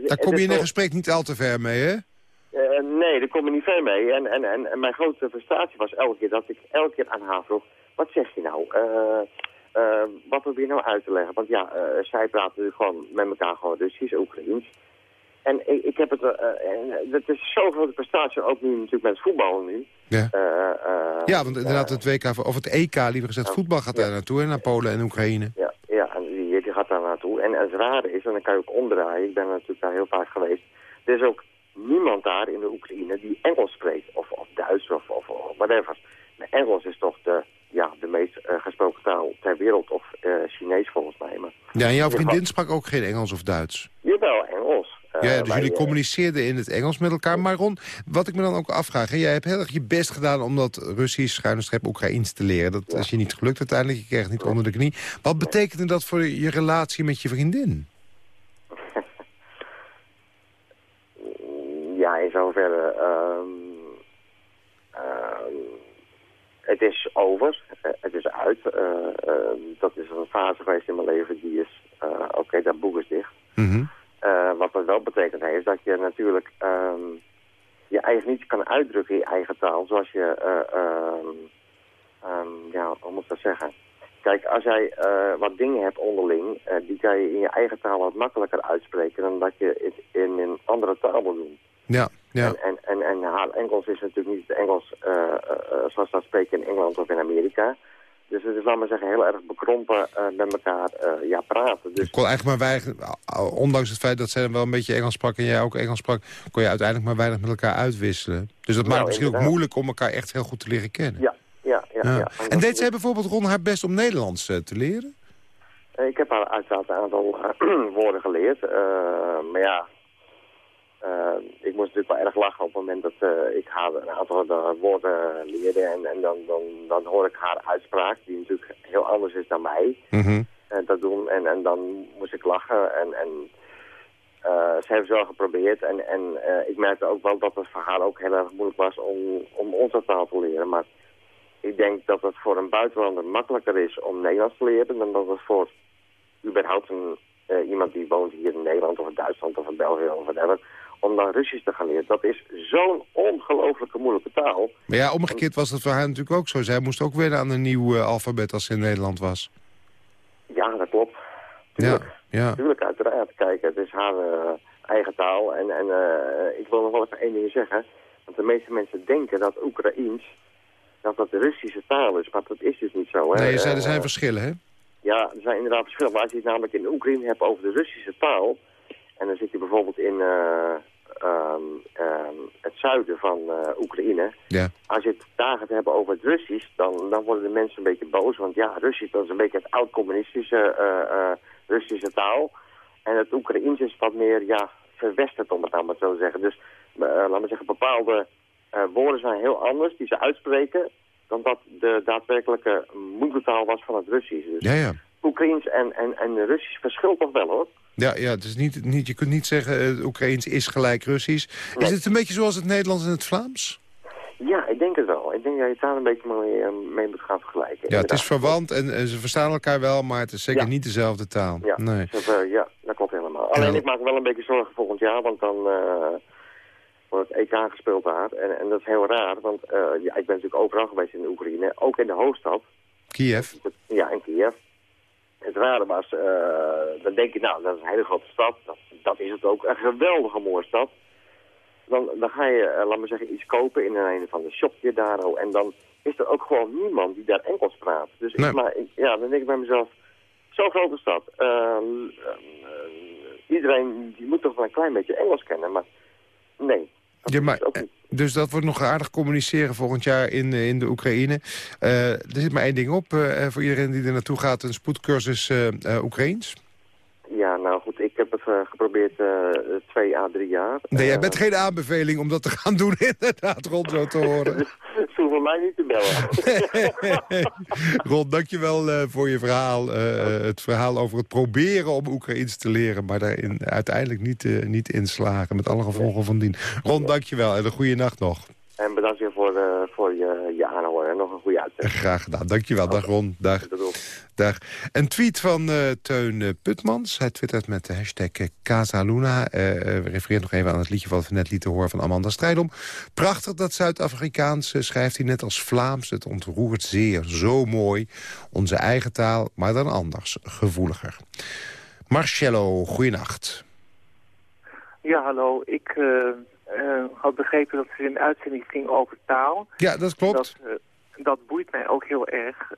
Speaker 3: Daar kom je in een gesprek niet al te ver mee, hè?
Speaker 8: Eh, nee, daar kom je niet ver mee. En, en, en, en mijn grote frustratie was elke keer dat ik elke keer aan haar vroeg... wat zeg je nou? Eh, eh, wat probeer je nou uit te leggen? Want ja, zij praten gewoon met elkaar gewoon Russisch, Oekraïens. En ik, ik heb het... en het is zo'n grote prestatie, ook nu natuurlijk met het voetbal nu.
Speaker 3: Ja. Ja, want inderdaad het WK, of het EK, liever gezegd, voetbal gaat daar naartoe, hè, naar Polen en Oekraïne.
Speaker 8: Ja, ja en die, die gaat daar naartoe. En het rare is, en dan kan je ook omdraaien, ik ben natuurlijk daar heel vaak geweest. Er is ook niemand daar in de Oekraïne die Engels spreekt. Of, of Duits of, of, whatever. Maar Engels is toch de, ja, de meest eh, gesproken taal ter wereld. Of eh, Chinees volgens mij. Maar,
Speaker 3: Ja, en jouw vriendin sprak ook geen Engels of Duits.
Speaker 8: jawel, Engels. Eh,
Speaker 3: Ja, dus
Speaker 8: wij,
Speaker 3: jullie
Speaker 8: eh,
Speaker 3: communiceerden in het Engels met elkaar. Maar Ron, wat ik me dan ook afvraag... Hè, jij hebt heel erg je best gedaan om dat Russisch, schuine streep, Oekraïens te leren. Dat is je niet gelukt uiteindelijk, je kreeg het niet onder de knie. Wat betekende dat voor je relatie met je vriendin?
Speaker 8: Ja, in zoverre. ehm, ehm, het is over. Eh, het is uit. Eh, ehm, dat is een fase geweest in mijn leven die is... eh, Oké, dat boek is dicht.
Speaker 3: Mhm.
Speaker 8: Eh, wat dat wel betekent hè, is dat je natuurlijk ehm, je eigen niet kan uitdrukken in je eigen eh, ehm, ehm, ja, hoe moet ik dat zeggen? Kijk, als jij eh, wat dingen hebt onderling, eh, die kan je in je eigen taal wat makkelijker uitspreken dan dat je het in een andere taal moet doen.
Speaker 3: Ja, ja.
Speaker 8: En, en, en, en haar Engels is natuurlijk niet het Engels zoals dat spreken in Engeland of in Amerika. Dus het is, laat maar zeggen, heel erg bekrompen eh, met elkaar eh, ja, praten. Dus
Speaker 3: Ik kon eigenlijk maar weinig, ondanks het feit dat zij wel een beetje Engels sprak en jij ook Engels sprak, kon je uiteindelijk maar weinig met elkaar uitwisselen. Dus dat maakt het misschien ook moeilijk om elkaar echt heel goed te leren kennen.
Speaker 8: ja, ja, ja.
Speaker 3: Ja.
Speaker 8: ja.
Speaker 3: En deed zij bijvoorbeeld Ron haar best om Nederlands eh, te leren?
Speaker 8: Ik heb haar uiteraard een aantal [CLEARS THROAT] woorden geleerd. maar ja, eh, ik moest natuurlijk wel erg lachen op het moment dat eh, ik haar een aantal eh, woorden leerde. En, en dan, dan, dan hoor ik haar uitspraak, die natuurlijk heel anders is dan mij, eh, dat doen. En, en dan moest ik lachen. En, en ze heeft wel geprobeerd. En, en ik merkte ook wel dat het voor haar ook heel erg moeilijk was om, om onze taal te leren. Maar ik denk dat het voor een buitenlander makkelijker is om Nederlands te leren dan dat het voor überhaupt een, iemand die woont hier in Nederland of in Duitsland of in België of whatever, om dan Russisch te gaan leren. Dat is zo'n ongelooflijke moeilijke taal.
Speaker 3: Maar ja, omgekeerd was het voor haar natuurlijk ook zo. Zij moest ook wennen aan een nieuw eh, alfabet als ze in Nederland was.
Speaker 8: Ja, dat klopt.
Speaker 3: Ja,
Speaker 8: Tuurlijk.
Speaker 3: ja.
Speaker 8: Tuurlijk, uiteraard. Kijk, het is haar eh, eigen taal. En, en eh, ik wil nog wel even één ding zeggen. Want de meeste mensen denken dat Oekraïens, dat dat de Russische taal is. Maar dat is dus niet zo. Hè?
Speaker 3: Nee, je zei, er zijn verschillen, hè?
Speaker 8: Ja, er zijn inderdaad verschillen. Maar als je het namelijk in Oekraïne hebt over de Russische taal... en dan zit je bijvoorbeeld in ehm, ehm, het zuiden van eh, Oekraïne...
Speaker 3: Ja.
Speaker 8: als je het daar gaat hebben over het Russisch... Dan, dan worden de mensen een beetje boos. Want ja, Russisch dat is een beetje het oud-communistische eh, eh, Russische taal. En het Oekraïens is wat meer ja, verwesterd, om het nou maar zo te zeggen. Dus laat me zeggen, bepaalde woorden zijn heel anders die ze uitspreken dan dat de daadwerkelijke moedertaal was van het Russisch. Dus
Speaker 3: Ja, ja.
Speaker 8: Oekraïens en, en, en Russisch verschilt toch wel hoor.
Speaker 3: Ja, ja het is niet, niet, je kunt niet zeggen uh, Oekraïens is gelijk Russisch.
Speaker 8: Nee.
Speaker 3: Is het een beetje zoals het Nederlands en het Vlaams?
Speaker 8: Ja, ik denk het wel. Ik denk dat je het daar een beetje mee, eh, mee moet gaan vergelijken.
Speaker 3: Ja, het is verwant en, en ze verstaan elkaar wel, maar het is zeker
Speaker 8: Ja.
Speaker 3: niet dezelfde taal.
Speaker 8: Ja,
Speaker 3: Nee.
Speaker 8: dat, eh, ja, dat klopt helemaal. Alleen ik maak me wel een beetje zorgen volgend jaar, want dan eh, wordt het EK gespeeld daar. En, en dat is heel raar, want eh, ja, ik ben natuurlijk overal geweest in de Oekraïne, ook in de hoofdstad.
Speaker 3: Kiev.
Speaker 8: Ja, in Kiev. Het rare was, eh, dan denk je, nou, dat is een hele grote stad. Dat, dat is het ook. Een geweldige mooie stad. Dan, dan ga je, eh, laat maar zeggen, iets kopen in een van de shopje daar. oh, En dan is er ook gewoon niemand die daar Engels praat. Dus
Speaker 3: Nee.
Speaker 8: ik, maar, ja, dan denk ik bij mezelf, zo'n grote stad. eh, iedereen die moet toch wel een klein beetje Engels kennen, maar nee. Dat
Speaker 3: Ja, maar,
Speaker 8: ook niet.
Speaker 3: dus dat wordt nog aardig communiceren volgend jaar in, eh, in de Oekraïne. Eh, er zit maar één ding op eh, voor iedereen die er naartoe gaat. Een spoedcursus eh eh, Oekraïens.
Speaker 8: Ja, nou goed, ik heb het eh, geprobeerd eh, twee à drie jaar.
Speaker 3: Nee, jij
Speaker 8: Eh,
Speaker 3: bent geen aanbeveling om dat te gaan doen, [LAUGHS] inderdaad, Ron, zo te horen. [LAUGHS]
Speaker 8: Hoeven mij niet te bellen. [LAUGHS]
Speaker 3: Ron, dankjewel eh voor je verhaal. Eh, het verhaal over het proberen om Oekraïens te leren... maar daarin uiteindelijk niet, eh, niet inslagen, met alle gevolgen van dien. Ron, dankjewel en een goede nacht nog.
Speaker 8: En bedankt weer voor, eh, voor je, je aanhoor en nog een goede uitzending.
Speaker 3: Graag gedaan, dankjewel. Dag Ron, dag. Dag. Een tweet van eh, Teun eh, Putmans. Hij twittert met de hashtag eh, Casaluna. Eh, refereert nog even aan het liedje wat we net lieten horen van Amanda Strijdom. Prachtig dat Zuid-Afrikaans, eh, schrijft hij net als Vlaams. Het ontroert zeer, zo mooi. Onze eigen taal, maar dan anders, gevoeliger. Marcello, goeienacht.
Speaker 9: Ja, hallo. Ik had begrepen dat er een uitzending ging over taal.
Speaker 3: Ja, dat klopt.
Speaker 9: Dat, dat boeit mij ook heel erg.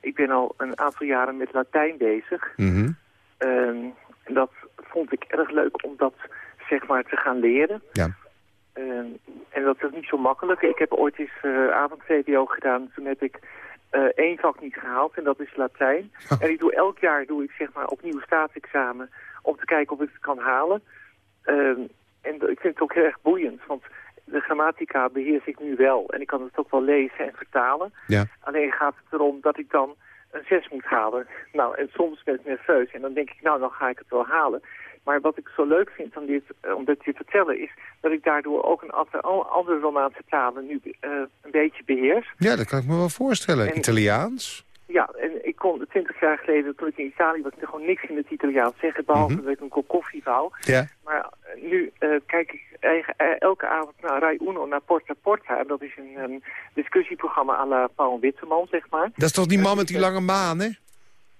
Speaker 9: Ik ben al een aantal jaren met Latijn bezig. En dat vond ik erg leuk om dat zeg maar te gaan leren.
Speaker 3: Ja.
Speaker 9: Eh, en dat is niet zo makkelijk. Ik heb ooit eens eh avond-VWO gedaan. Toen heb ik eh, één vak niet gehaald en dat is Latijn. [LAUGHS] En ik doe elk jaar doe ik zeg maar opnieuw staatsexamen om te kijken of ik het kan halen. Ehm, en ik vind het ook heel erg boeiend, want de grammatica beheers ik nu wel. En ik kan het ook wel lezen en vertalen.
Speaker 3: Ja.
Speaker 9: Alleen gaat het erom dat ik dan een 6 moet halen. Nou, en soms ben ik nerveus en dan denk ik, nou, dan ga ik het wel halen. Maar wat ik zo leuk vind om dit, eh, om dit te vertellen is dat ik daardoor ook een aantal al- andere Romaanse talen nu eh, een beetje beheers.
Speaker 3: Ja, dat kan ik me wel voorstellen.
Speaker 9: En-
Speaker 3: Italiaans?
Speaker 9: Ja, en ik kon twintig jaar geleden, toen ik in Italië was, gewoon niks in het Italiaans zeggen, behalve
Speaker 3: Mhm.
Speaker 9: dat ik een kop koffie wou.
Speaker 3: Ja.
Speaker 9: Maar eh, nu eh, kijk ik eigen- avond naar Rai Uno, naar Porta Porta. En dat is een, een discussieprogramma à la Paul Witteman, zeg maar.
Speaker 3: Dat is toch die man met die lange maan, hè?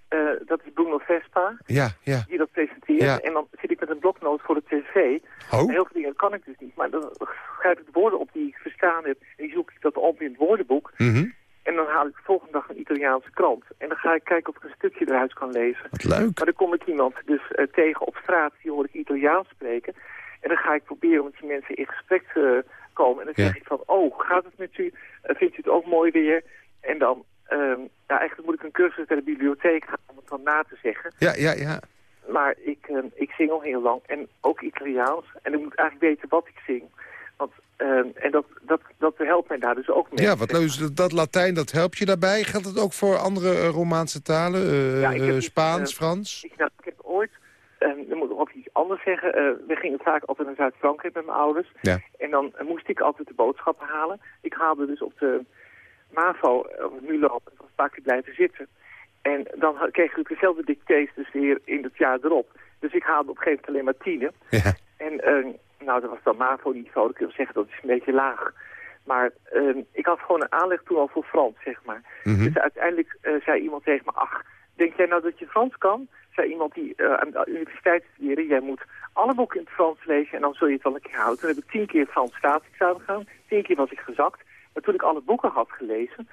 Speaker 9: Eh, dat is Bruno Vespa,
Speaker 3: Ja, ja.
Speaker 9: die dat presenteert.
Speaker 3: Ja.
Speaker 9: En dan zit ik met een bloknoot voor de tv.
Speaker 3: Oh.
Speaker 9: Heel veel dingen kan ik dus niet. Maar dan schrijf ik de woorden op die ik verstaan heb. En die zoek ik dat op in het woordenboek.
Speaker 3: Mhm.
Speaker 9: En dan haal ik de volgende dag een Italiaanse krant. En dan ga ik kijken of ik een stukje eruit kan lezen.
Speaker 3: Wat leuk.
Speaker 9: Maar dan kom ik iemand dus eh, tegen op straat, die hoor ik Italiaans spreken. En dan ga ik proberen met die mensen in gesprek te komen. En dan
Speaker 3: Ja.
Speaker 9: zeg ik van, oh, gaat het met u? Eh, vindt u het ook mooi weer? En dan, ehm, ja, eigenlijk moet ik een cursus naar de bibliotheek gaan om het dan na te zeggen.
Speaker 3: Ja, ja, ja.
Speaker 9: Maar ik, ehm, ik zing al heel lang en ook Italiaans. En ik moet eigenlijk weten wat ik zing. Want, ehm, en dat, dat, dat helpt mij daar dus ook mee.
Speaker 3: Ja, wat leuk. is Dat, Latijn, dat helpt je daarbij. Geldt het ook voor andere eh, Romaanse talen? Eh,
Speaker 9: Ja, ik heb
Speaker 3: Spaans, Frans?
Speaker 9: Ik, nou, ik heb ooit, um, dan moet ik nog iets anders zeggen. Eh, we gingen vaak altijd naar Zuid-Frankrijk met mijn ouders.
Speaker 3: Ja.
Speaker 9: En dan eh, moest ik altijd de boodschappen halen. Ik haalde dus op de MAVO, eh, of MULO, was een paar keer blijven zitten. En dan kreeg ik dezelfde dictées dus weer in het jaar erop. Dus ik haalde op een gegeven moment alleen maar tienen.
Speaker 3: Ja.
Speaker 9: En eh, nou, dat was dan MAVO-niveau. Dan kun je zeggen dat is een beetje laag. Maar eh, ik had gewoon een aanleg toen al voor Frans, zeg maar.
Speaker 3: Mhm.
Speaker 9: Dus uiteindelijk zei iemand tegen me, ach, denk jij nou dat je Frans kan? Zei iemand die eh, aan de universiteit studeerde, jij moet alle boeken in het Frans lezen en dan zul je het wel een keer houden. Toen heb ik tien keer Frans staatsexamen gedaan, tien keer was ik gezakt. Maar toen ik alle boeken had gelezen,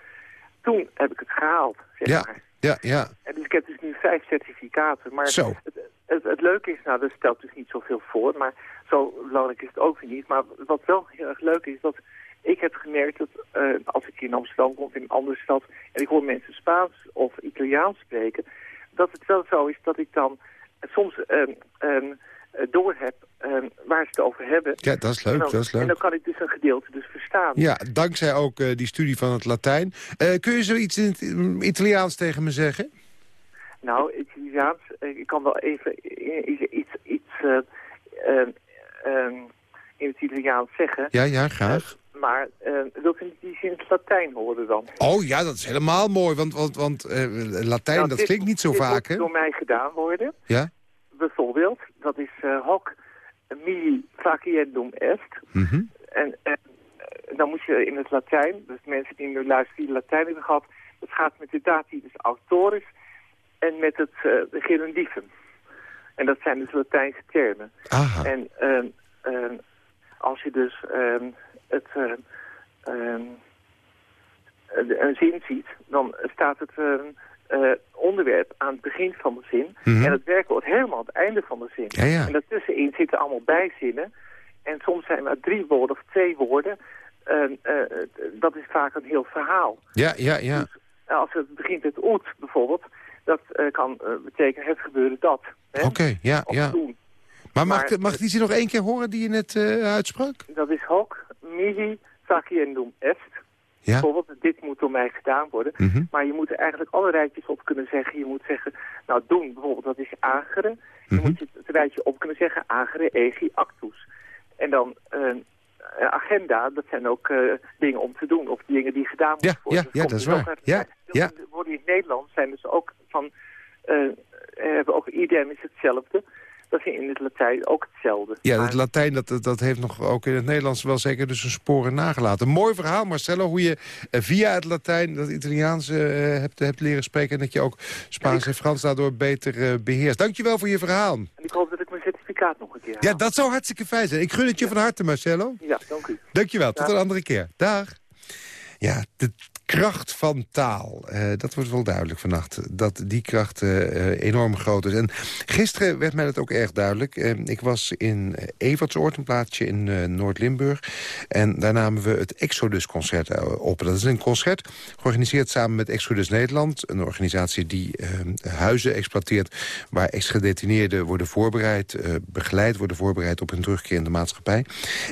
Speaker 9: toen heb ik het gehaald, zeg
Speaker 3: Ja,
Speaker 9: maar.
Speaker 3: ja, ja.
Speaker 9: En dus ik heb dus nu vijf certificaten. Maar
Speaker 3: Zo.
Speaker 9: Het, het, het leuke is, nou, dat stelt dus niet zoveel voor, maar zo belangrijk is het ook weer niet. Maar wat wel heel erg leuk is, dat ik heb gemerkt dat eh, als ik in Amsterdam kom, in een andere stad, en ik hoor mensen Spaans of Italiaans spreken, dat het wel zo is dat ik dan soms ehm, eh, doorheb ehm, waar ze het over hebben.
Speaker 3: Ja, dat is leuk,
Speaker 9: En dan,
Speaker 3: dat is
Speaker 9: En
Speaker 3: leuk.
Speaker 9: dan kan ik dus een gedeelte dus verstaan.
Speaker 3: Ja, dankzij ook eh, die studie van het Latijn. Eh, kun je zoiets in het mm, Italiaans tegen me zeggen?
Speaker 9: Nou, Italiaans, ik kan wel even iets, iets in het Italiaans zeggen.
Speaker 3: Ja, ja, graag.
Speaker 9: Maar eh, wilt u die zin in het Latijn horen dan?
Speaker 3: Oh ja, dat is helemaal mooi, want, want, want eh, Latijn,
Speaker 9: Nou,
Speaker 3: dat
Speaker 9: dit-
Speaker 3: klinkt niet zo
Speaker 9: dit
Speaker 3: vaak, hè?
Speaker 9: door mij gedaan worden.
Speaker 3: Ja?
Speaker 9: Bijvoorbeeld, dat is eh, hoc mihi faciendum est.
Speaker 3: Mhm.
Speaker 9: En dan moet je in het Latijn, dus mensen die nu luisteren die Latijn hebben gehad, het gaat met de dativus autoris en met het uh, gerundivum. En dat zijn dus Latijnse termen.
Speaker 3: Aha.
Speaker 9: En ehm, ehm, als je dus ehm, het ehm, ehm, een een zin ziet, dan staat het ehm, eh, onderwerp aan het begin van de zin.
Speaker 3: Mhm.
Speaker 9: En het werkwoord helemaal aan het einde van de zin.
Speaker 3: Ja, ja.
Speaker 9: En daartussenin zitten allemaal bijzinnen. En soms zijn maar drie woorden of twee woorden. Ehm, eh, dat is vaak een heel verhaal.
Speaker 3: Ja, ja, ja.
Speaker 9: Als het begint met oet bijvoorbeeld, dat eh, kan eh, betekenen het gebeurde dat.
Speaker 3: Oké, ja,
Speaker 9: Of
Speaker 3: ja.
Speaker 9: doen.
Speaker 3: Maar mag,
Speaker 9: Maar-
Speaker 3: ik- mag ik die zin nog één keer horen die je net eh, uitsprak?
Speaker 9: Dat is hoc, mihi, faciendum est.
Speaker 3: Ja.
Speaker 9: Bijvoorbeeld, dit moet door mij gedaan worden.
Speaker 3: Mhm.
Speaker 9: Maar je moet er eigenlijk alle rijtjes op kunnen zeggen. Je moet zeggen, nou doen, bijvoorbeeld, dat is agere. Je
Speaker 3: Mhm.
Speaker 9: moet je het rijtje op kunnen zeggen, agere, egi, actus. En dan eh, eh, agenda, dat zijn ook dingen om te doen. Of dingen die gedaan moeten
Speaker 3: Ja,
Speaker 9: worden.
Speaker 3: ja, ja,
Speaker 9: komt
Speaker 3: dat is
Speaker 9: dus
Speaker 3: waar.
Speaker 9: uit-
Speaker 3: Ja, ja.
Speaker 9: Woorden in het Nederlands zijn dus ook van, eh, hebben ook idem is hetzelfde. Dat is in het Latijn ook hetzelfde.
Speaker 3: Ja, het Latijn dat, dat- heeft nog ook in het Nederlands wel zeker dus een sporen nagelaten. Mooi verhaal, Marcelo, hoe je eh, via het Latijn dat Italiaans eh, hebt, hebt leren spreken... en dat je ook Spaans en Frans daardoor beter eh, beheerst. Dankjewel voor je verhaal.
Speaker 9: En ik hoop dat ik mijn certificaat nog een keer
Speaker 3: Ja, dat zou hartstikke fijn zijn. Ik gun het je van harte, Marcelo.
Speaker 9: Ja, dank u.
Speaker 3: Dankjewel, tot
Speaker 9: Dag.
Speaker 3: een andere keer. Dag. Ja, de kracht van taal. eh, dat wordt wel duidelijk vannacht. Dat die kracht eh, enorm groot is. En gisteren werd mij dat ook erg duidelijk. Eh, ik was in Evertsoord, een plaatsje in Noord-Limburg. En daar namen we het Exodus-concert op. Dat is een concert georganiseerd samen met Exodus Nederland. Een organisatie die eh, huizen exploiteert... waar ex-gedetineerden worden voorbereid... begeleid worden voorbereid op hun terugkeer in de maatschappij.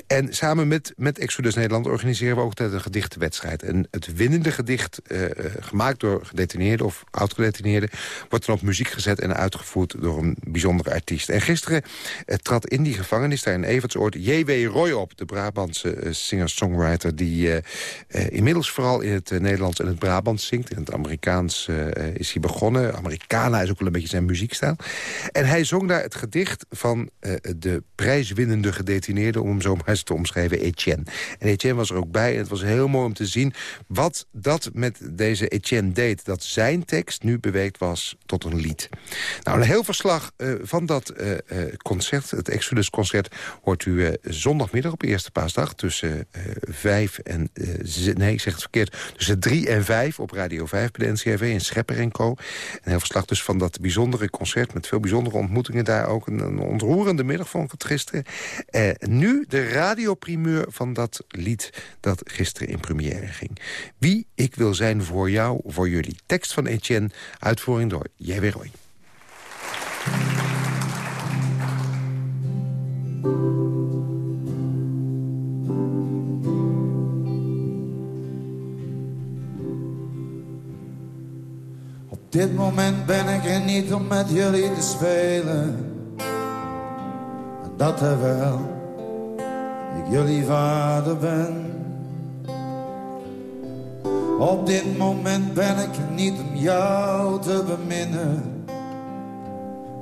Speaker 3: En samen met, met Exodus Nederland organiseren we ook altijd een gedichtenwedstrijd. En het winnende gedicht, eh, eh, gemaakt door gedetineerden of oud-gedetineerden... wordt dan op muziek gezet en uitgevoerd door een bijzondere artiest. En gisteren eh, trad in die gevangenis daar in Evertsoord J.W. Roy op... de Brabantse singer-songwriter die inmiddels vooral in het Nederlands en het Brabants zingt. In het Amerikaans is hij begonnen. Americana is ook wel een beetje zijn muziekstijl. En hij zong daar het gedicht van de prijswinnende gedetineerde... om hem zo maar eens te omschrijven, Etienne. En Etienne was er ook bij en het was heel mooi om te zien... wat dat met deze Etienne deed. Dat zijn tekst nu beweegt was tot een lied. Nou, een heel verslag eh, van dat eh, eh, concert, het Exodus-concert... hoort u zondagmiddag op Eerste Paasdag tussen vijf en... nee, ik zeg het verkeerd. Tussen drie en vijf op Radio 5 bij de NCRV in Schepper en Co. Een heel verslag dus van dat bijzondere concert... met veel bijzondere ontmoetingen daar ook. Een, een ontroerende middag vond ik het gisteren. Nu de radioprimeur van dat lied dat gisteren in première ging. Wie ik wil zijn voor jou, voor jullie. Tekst van Etienne, uitvoering door J.W. Roy.
Speaker 10: Op dit moment ben ik er niet om met jullie te spelen. En dat terwijl ik jullie vader ben. Op dit moment ben ik niet om jou te beminnen.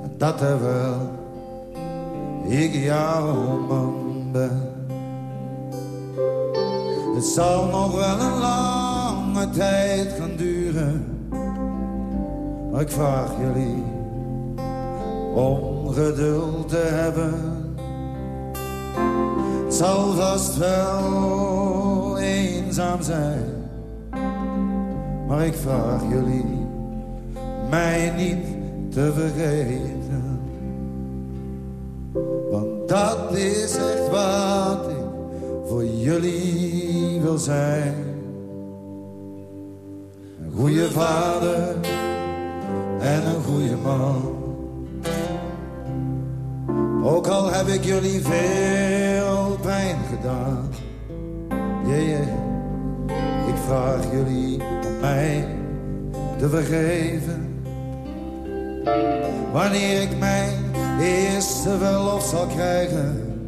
Speaker 10: En dat terwijl ik jouw man ben. Het zal nog wel een lange tijd gaan duren. Maar ik vraag jullie om geduld te hebben. Het zal vast wel eenzaam zijn. Maar ik vraag jullie mij niet te vergeten. Want dat is echt wat ik voor jullie wil zijn. Een goede vader en een goede man. Ook al heb ik jullie veel pijn gedaan. Yeah, yeah. Ik vraag jullie mij te vergeven. Wanneer ik mijn eerste verlof zal krijgen,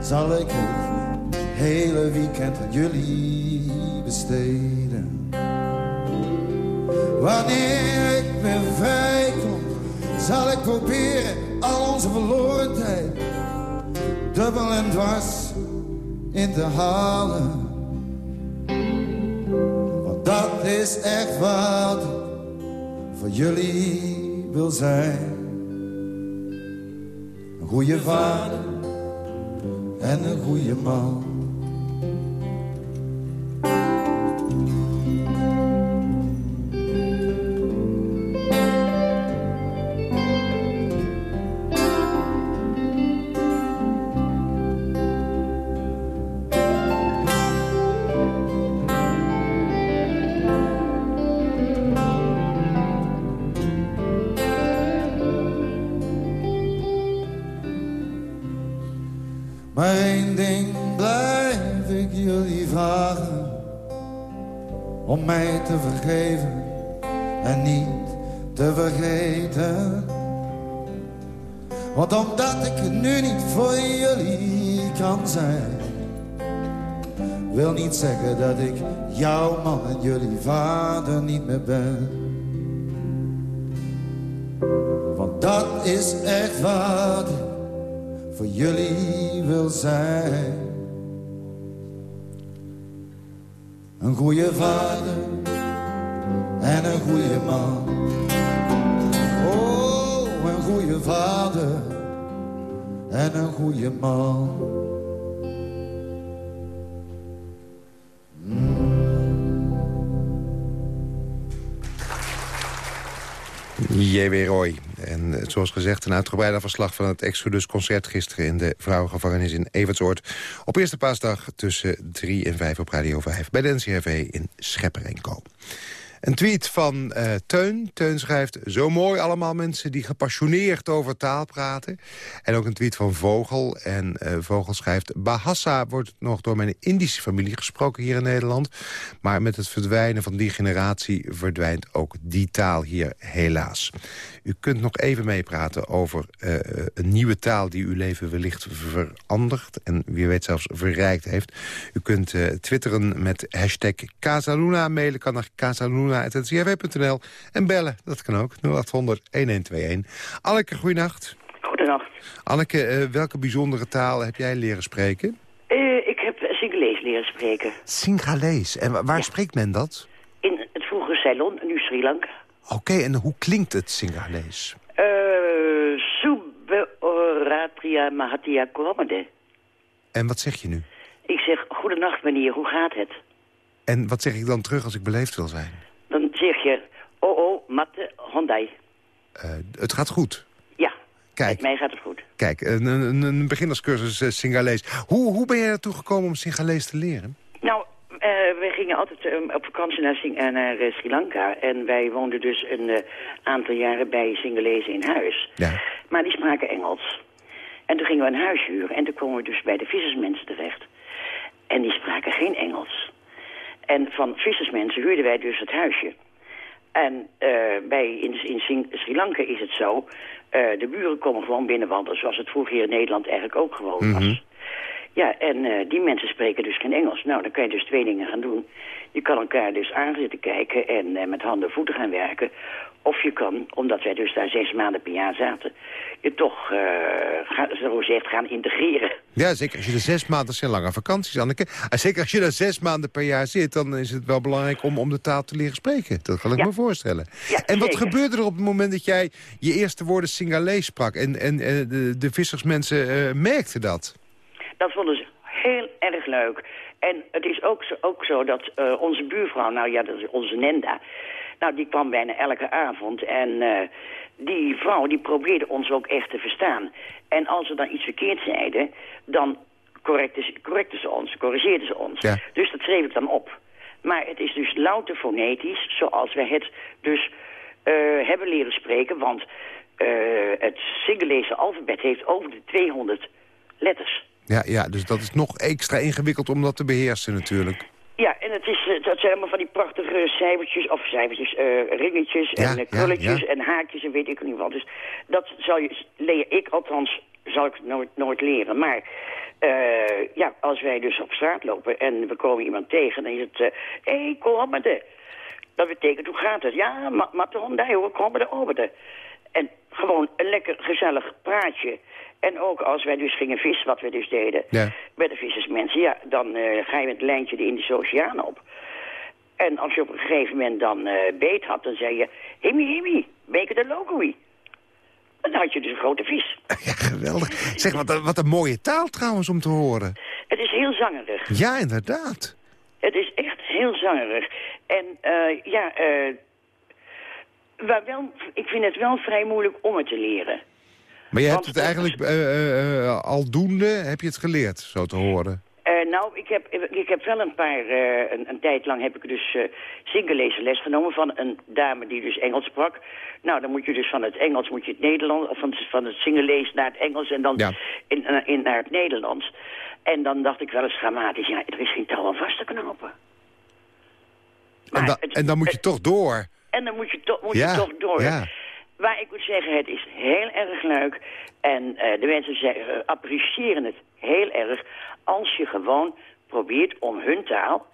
Speaker 10: zal ik het hele weekend aan jullie besteden. Wanneer ik weer vrij kom, zal ik proberen al onze verloren tijd dubbel en dwars in te halen. Dat is echt wat voor jullie wil zijn. Een goede vader en een goede man. Dat ik jouw man en jullie vader niet meer ben. Want dat is echt wat ik voor jullie wil zijn. Een goede vader en een goede man. Oh, een goede vader en een goede man.
Speaker 3: J.W. Roy. En eh, zoals gezegd een uitgebreider verslag van het Exodus-concert gisteren... in de vrouwengevangenis in Evertsoord. Op eerste paasdag tussen 3 en 5 op Radio 5 bij de NCRV in Schepper. Een tweet van uh, Teun. Teun schrijft, zo mooi allemaal mensen die gepassioneerd over taal praten. En ook een tweet van Vogel. En uh, Vogel schrijft, Bahasa wordt nog door mijn Indische familie gesproken hier in Nederland. Maar met het verdwijnen van die generatie verdwijnt ook die taal hier helaas. U kunt nog even meepraten over uh, een nieuwe taal die uw leven wellicht verandert. En wie weet zelfs verrijkt heeft. U kunt twitteren met hashtag Casaluna. Mailen kan naar casaluna.ncrv.nl. En bellen, dat kan ook, 0800-1121. Anneke, goeienacht.
Speaker 11: Goedenacht.
Speaker 3: Anneke, welke bijzondere taal heb jij leren spreken?
Speaker 11: Ik heb Singalees leren spreken.
Speaker 3: Singalees? En waar ja. spreekt men dat?
Speaker 11: In het vroegere Ceylon, nu Sri Lanka.
Speaker 3: Oké, okay, en hoe klinkt het Singalees?
Speaker 11: Uh, Sube Oratria Mahatia Koromade.
Speaker 3: En wat zeg je nu?
Speaker 11: Ik zeg, goedenacht meneer, hoe gaat het?
Speaker 3: En wat zeg ik dan terug als ik beleefd wil zijn?
Speaker 11: Dan zeg je, oh oh, matte, Hyundai.
Speaker 3: Uh, het gaat goed?
Speaker 11: Ja,
Speaker 3: Kijk,
Speaker 11: met mij gaat het goed.
Speaker 3: Kijk, een, een, een beginnerscursus uh, Singalees. Hoe, hoe ben jij ertoe gekomen om Singalees te leren?
Speaker 11: Uh, wij gingen altijd um, op vakantie naar, Sing naar Sri Lanka. En wij woonden dus een aantal jaren bij Singalezen in huis.
Speaker 3: Ja.
Speaker 11: Maar die spraken Engels. En toen gingen we een huis huren. En toen kwamen we dus bij de vissersmensen terecht. En die spraken geen Engels. En van vissersmensen huurden wij dus het huisje. En bij, in, in Sri Lanka is het zo... De buren komen gewoon binnenwandelen... zoals het vroeger in Nederland eigenlijk ook gewoon was.
Speaker 3: Mhm.
Speaker 11: Ja, en uh, die mensen spreken dus geen Engels. Nou, dan kan je dus twee dingen gaan doen. Je kan elkaar dus aan zitten kijken en met handen en voeten gaan werken. Of je kan, omdat wij dus daar zes maanden per jaar zaten... je toch, gaan, zo zegt, gaan integreren.
Speaker 3: Ja, zeker als je er zes maanden... Dat zijn lange vakanties, Anneke. En zeker als je er zes maanden per jaar zit... dan is het wel belangrijk om, om de taal te leren spreken. Dat kan ik
Speaker 11: ja.
Speaker 3: me voorstellen.
Speaker 11: Ja,
Speaker 3: en wat
Speaker 11: zeker.
Speaker 3: gebeurde er op het moment dat jij je eerste woorden Singalees sprak... en, en uh, de, de vissersmensen uh, merkten dat?
Speaker 11: Dat vonden ze heel erg leuk. En het is ook zo, ook zo dat uh, onze buurvrouw, nou ja, dat is onze Nenda... Nou, die kwam bijna elke avond en uh, die vrouw die probeerde ons ook echt te verstaan. En als we dan iets verkeerd zeiden, dan correcten ze, ons, corrigeerden ze ons.
Speaker 3: Ja.
Speaker 11: Dus dat schreef ik dan op. Maar het is dus louter fonetisch, zoals wij het dus uh, hebben leren spreken. Want eh, het Singalese alfabet heeft over de 200 letters.
Speaker 3: Ja, ja, dus dat is nog extra ingewikkeld om dat te beheersen natuurlijk.
Speaker 11: Ja, en het is, eh, dat zijn allemaal van die prachtige cijfertjes, of cijfertjes, eh, ringetjes en
Speaker 3: Ja, ja,
Speaker 11: krulletjes
Speaker 3: ja.
Speaker 11: en haakjes en weet ik niet wat. Dus dat zal je, leer ik althans, zal ik nooit, nooit leren. Maar ja, als wij dus op straat lopen en we komen iemand tegen, dan is het, hé, hey, kom maar de. Dat betekent, hoe gaat het? Ja, ma- maar toch daar hoor, kom maar de de. En gewoon een lekker gezellig praatje. En ook als wij dus gingen vissen, wat we dus deden,
Speaker 3: Ja.
Speaker 11: bij de vissersmensen, ja, dan eh, ga je met het lijntje de Indische Oceaan op. En als je op een gegeven moment dan eh, beet had, dan zei je, himmy, himmy, beken de logoi. En dan had je dus een grote vis. [LAUGHS]
Speaker 3: Ja, geweldig. Zeg, wat een, wat een mooie taal trouwens om te horen.
Speaker 11: Het is heel zangerig.
Speaker 3: Ja, inderdaad.
Speaker 11: Het is echt heel zangerig. En eh, ja, wel, ik vind het wel vrij moeilijk om het te leren.
Speaker 3: Maar je hebt het eigenlijk eh, aldoende, heb je het geleerd, zo te horen.
Speaker 11: Nou, ik heb, ik heb wel een paar, een, een tijd lang heb ik dus uh, Singalese les genomen van een dame die dus Engels sprak. Nou, dan moet je dus van het Engels moet je het Nederlands, of van, van het Singalees naar het Engels en dan
Speaker 3: Ja.
Speaker 11: in, in, naar het Nederlands. En dan dacht ik wel eens dramatisch, ja, er is geen touw aan vast te knopen.
Speaker 3: En, da-
Speaker 11: het-
Speaker 3: en dan moet je
Speaker 11: het-
Speaker 3: toch door.
Speaker 11: En dan moet je, toch moet
Speaker 3: Ja,
Speaker 11: je toch door.
Speaker 3: ja.
Speaker 11: Maar ik moet zeggen, het is heel erg leuk. En eh, de mensen zeggen, eh, appreciëren het heel erg als je gewoon probeert om hun taal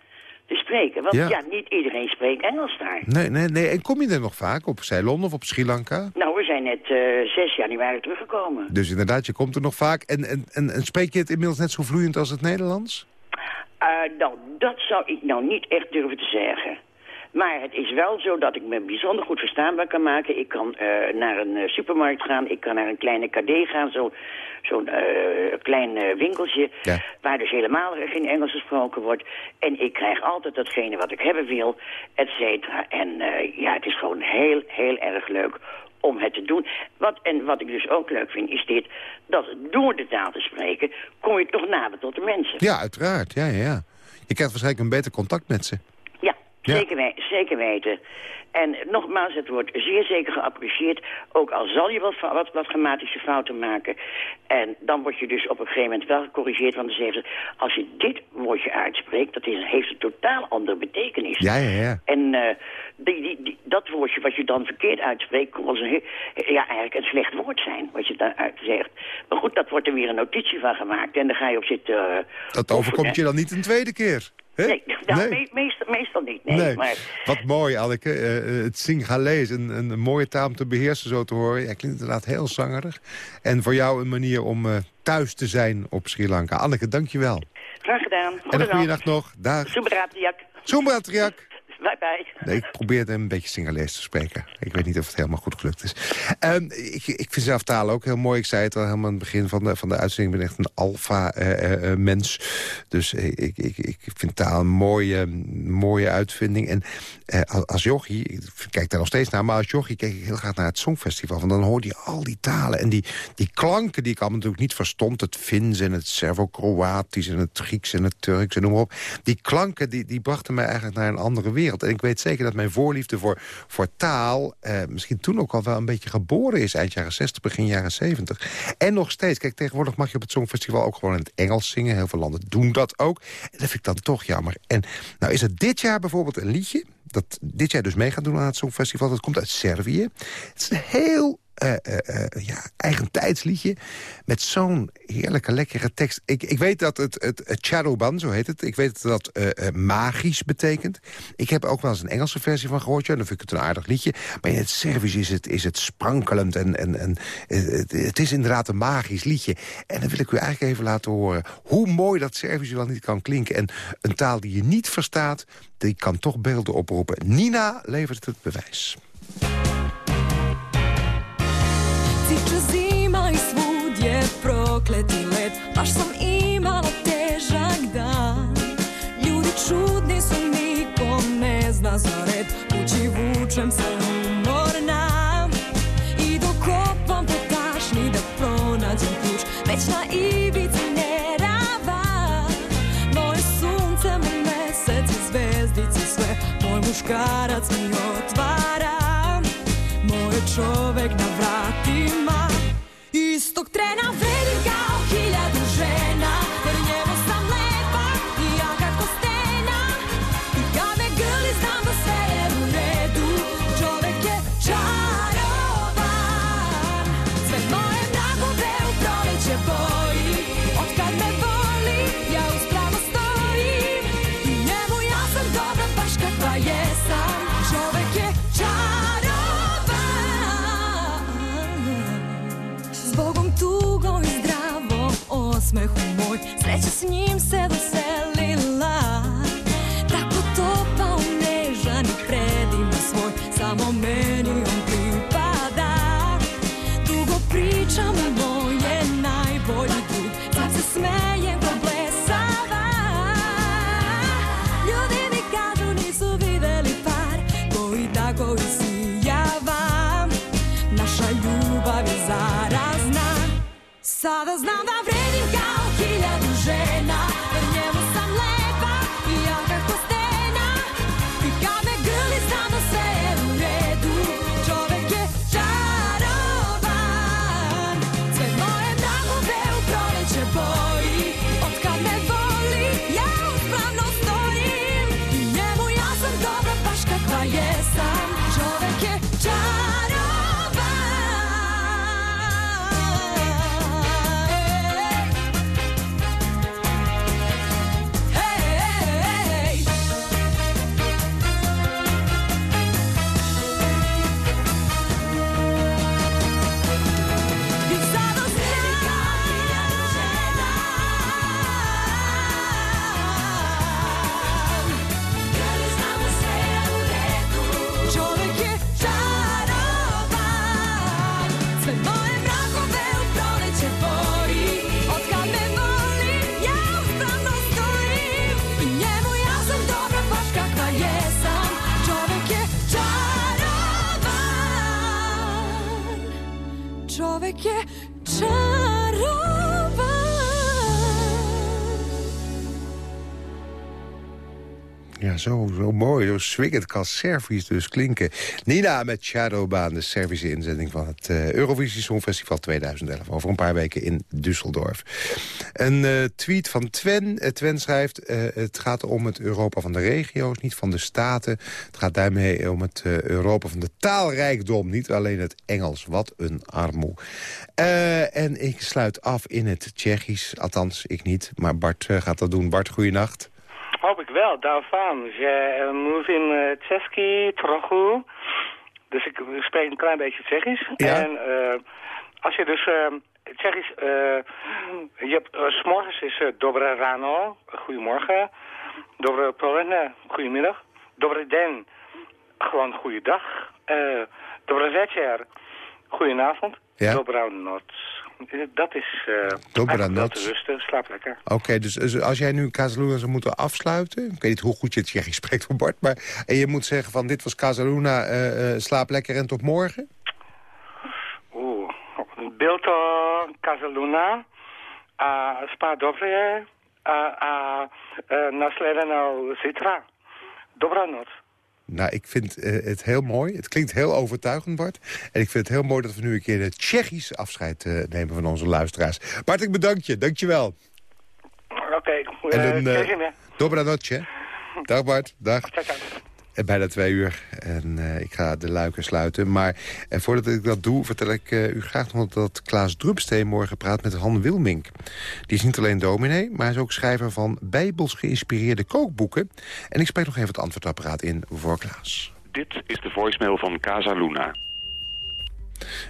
Speaker 11: te spreken. Want
Speaker 3: Ja.
Speaker 11: ja, niet iedereen spreekt Engels daar.
Speaker 3: Nee, nee, nee. En kom je er nog vaak op Ceylon of op Sri Lanka?
Speaker 11: Nou, we zijn net eh 6 januari teruggekomen.
Speaker 3: Dus inderdaad, je komt er nog vaak. En, en, en, en spreek je het inmiddels net zo vloeiend als het Nederlands?
Speaker 11: Nou, dat zou ik nou niet echt durven te zeggen. Maar het is wel zo dat ik me bijzonder goed verstaanbaar kan maken. Ik kan eh, naar een eh, supermarkt gaan, ik kan naar een kleine KD gaan, zo- zo'n eh, klein winkeltje...
Speaker 3: Ja.
Speaker 11: waar dus helemaal geen Engels gesproken wordt. En ik krijg altijd datgene wat ik hebben wil, et cetera. En ja, het is gewoon heel, heel erg leuk om het te doen. Wat, en wat ik dus ook leuk vind, is dit... dat door de taal te spreken, kom je toch nader tot de mensen.
Speaker 3: Ja, uiteraard. Ja, ja, ja. Je krijgt waarschijnlijk een beter contact met ze.
Speaker 11: Ja. Zeker, zeker weten. En nogmaals, het wordt zeer zeker geapprecieerd. Ook al zal je wat, wat, wat grammatische fouten maken. En dan word je dus op een gegeven moment wel gecorrigeerd. Want dan zeggen ze, als je dit woordje uitspreekt, dat is, heeft een totaal andere betekenis.
Speaker 3: Ja, ja, ja.
Speaker 11: En eh, die, die, die- dat woordje wat je dan verkeerd uitspreekt... een, he- ja, eigenlijk een slecht woord zijn, wat je daaruit zegt. Maar goed, dat wordt er weer een notitie van gemaakt. En dan ga je op zitten... eh,
Speaker 3: Dat overkomt je dan niet een tweede keer.
Speaker 11: Nee, nou,
Speaker 3: Nee.
Speaker 11: me- meestal, meestal niet. Nee,
Speaker 3: Nee.
Speaker 11: Maar,
Speaker 3: Wat mooi, Anneke. Eh, eh, het Singalees, een, een, mooie taal om te beheersen, zo te horen. Ja, klinkt inderdaad heel zangerig. En voor jou een manier om eh, thuis te zijn op Sri Lanka. Anneke, dank je wel.
Speaker 11: graag gedaan.
Speaker 3: En een goede nacht nog. Dag. Soembratriak. Ik probeerde een beetje Singalees te spreken. Ik weet niet of het helemaal goed gelukt is. Ehm, ik, ik vind zelf talen ook heel mooi. Ik zei het al helemaal aan het begin van de, van de uitzending. Ik ben echt een alfa-mens. dus eh, ik, ik, ik vind taal een mooie, mooie uitvinding. En eh, als- als jochie, ik kijk daar nog steeds naar... maar als jochie keek ik heel graag naar het Songfestival. Want dan hoorde je al die talen en die, die klanken die ik allemaal natuurlijk niet verstond. Het Fins en het Servo-Kroatisch en het Grieks en het Turks en noem maar op. Die klanken die, die brachten mij eigenlijk naar een andere wereld. En ik weet zeker dat mijn voorliefde voor, voor taal... Eh, misschien toen ook al wel een beetje geboren is. Eind jaren 60, begin jaren 70. En nog steeds. Kijk, tegenwoordig mag je op het Songfestival ook gewoon in het Engels zingen. Heel veel landen doen dat ook. En dat vind ik dan toch jammer. En nou is er dit jaar bijvoorbeeld een liedje... dat dit jaar dus mee gaat doen aan het Songfestival. Dat komt uit Servië. Het is een heel eh, eh, ja, eigen tijdsliedje. Met zo'n heerlijke, lekkere tekst. Ik, ik weet dat het, het, zo heet het. Ik weet dat dat magisch betekent. Ik heb ook wel eens een Engelse versie van gehoord. Ja, dan vind ik het een aardig liedje. Maar in het Servisch is het, is het sprankelend. En, en, en het, het is inderdaad een magisch liedje. En dan wil ik u eigenlijk even laten horen... hoe mooi dat Servisch wel niet kan klinken. En een taal die je niet verstaat, die kan toch beelden oproepen. Nina levert het bewijs.
Speaker 12: Ciče zima i svud je prokleti led Baš sam imala težak dan. Ljudi čudni su, niko ne zna za red. Kući vučem se umorna I dok kopam po tašni da pronađem ključ. Već na ivici nerava. Moje sunce, moj mesec i zvezdice sve. Moj muškarac mi встреча с
Speaker 3: ним с этого mooi, zo swingend kan Servisch dus klinken. Nina met Shadowbaan, de Servische inzending van het eh, Eurovisie Songfestival 2011. Over een paar weken in Düsseldorf. Een eh, tweet van Twen. Eh, Twen schrijft, het gaat om het Europa van de regio's, niet van de staten. Het gaat daarmee om het Europa van de taalrijkdom, niet alleen het Engels. Wat een armoe. En ik sluit af in het Tsjechisch, althans ik niet, maar Bart gaat dat doen. Bart, goeienacht.
Speaker 13: Hoop ik wel, daarvan. Je moet in uh, Tsjeski, trochu. Dus ik spreek een klein beetje Tsjechisch.
Speaker 3: Ja.
Speaker 13: En eh, als je dus Tsjechisch... eh, je hebt, eh, 's morgens is dobre rano, goedemorgen. Dobre poledne, goedemiddag. Dobre den, gewoon goeiedag. Uh, dobre večer, goedenavond.
Speaker 3: Ja.
Speaker 13: Dobra noc. Dat is uh, wel te rusten. Slaap lekker.
Speaker 3: Oké, dus dus als jij nu Casaluna zou moeten afsluiten... ik weet niet hoe goed je het Tsjechisch [LAUGHS] spreekt voor Bart... maar en je moet zeggen van dit was Casaluna, eh, eh, slaap lekker en tot morgen?
Speaker 13: Oeh. Byl to Kazaluna, a spa dobře a, a nasledeno zítra. Dobranoc.
Speaker 3: Nou, ik vind eh, het heel mooi. Het klinkt heel overtuigend, Bart. En ik vind het heel mooi dat we nu een keer de Tsjechisch afscheid eh, nemen van onze luisteraars. Bart, ik bedank je. Dank je wel.
Speaker 13: Oké,
Speaker 3: En
Speaker 13: eh,
Speaker 3: een
Speaker 13: me.
Speaker 3: dobranoc, hè? Dag Bart, dag. Eh, Bijna twee uur en eh, ik ga de luiken sluiten. Maar eh, voordat ik dat doe, vertel ik u graag nog dat Klaas Drupsteen morgen praat met Han Wilmink. Die is niet alleen dominee, maar hij is ook schrijver van bijbels geïnspireerde kookboeken. En ik spreek nog even het antwoordapparaat in voor Klaas.
Speaker 14: Dit is de voicemail van Casa Luna.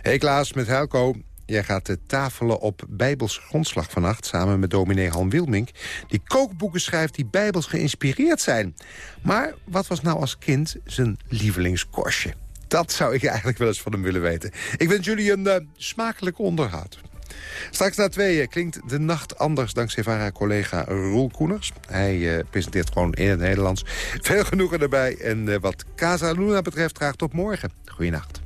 Speaker 3: Hey Klaas, met Helco. Jij gaat eh, tafelen op Bijbels grondslag vannacht... samen met dominee Han Wilmink... die kookboeken schrijft die bijbels geïnspireerd zijn. Maar wat was nou als kind zijn lievelingskorstje? Dat zou ik eigenlijk wel eens van hem willen weten. Ik wens jullie een eh, smakelijk onderhoud. Straks na tweeën klinkt de nacht anders dankzij vara collega Roel Koeners. Hij eh, presenteert gewoon in het Nederlands. Veel genoegen erbij. En eh, wat Casa Luna betreft graag tot morgen. Goeienacht.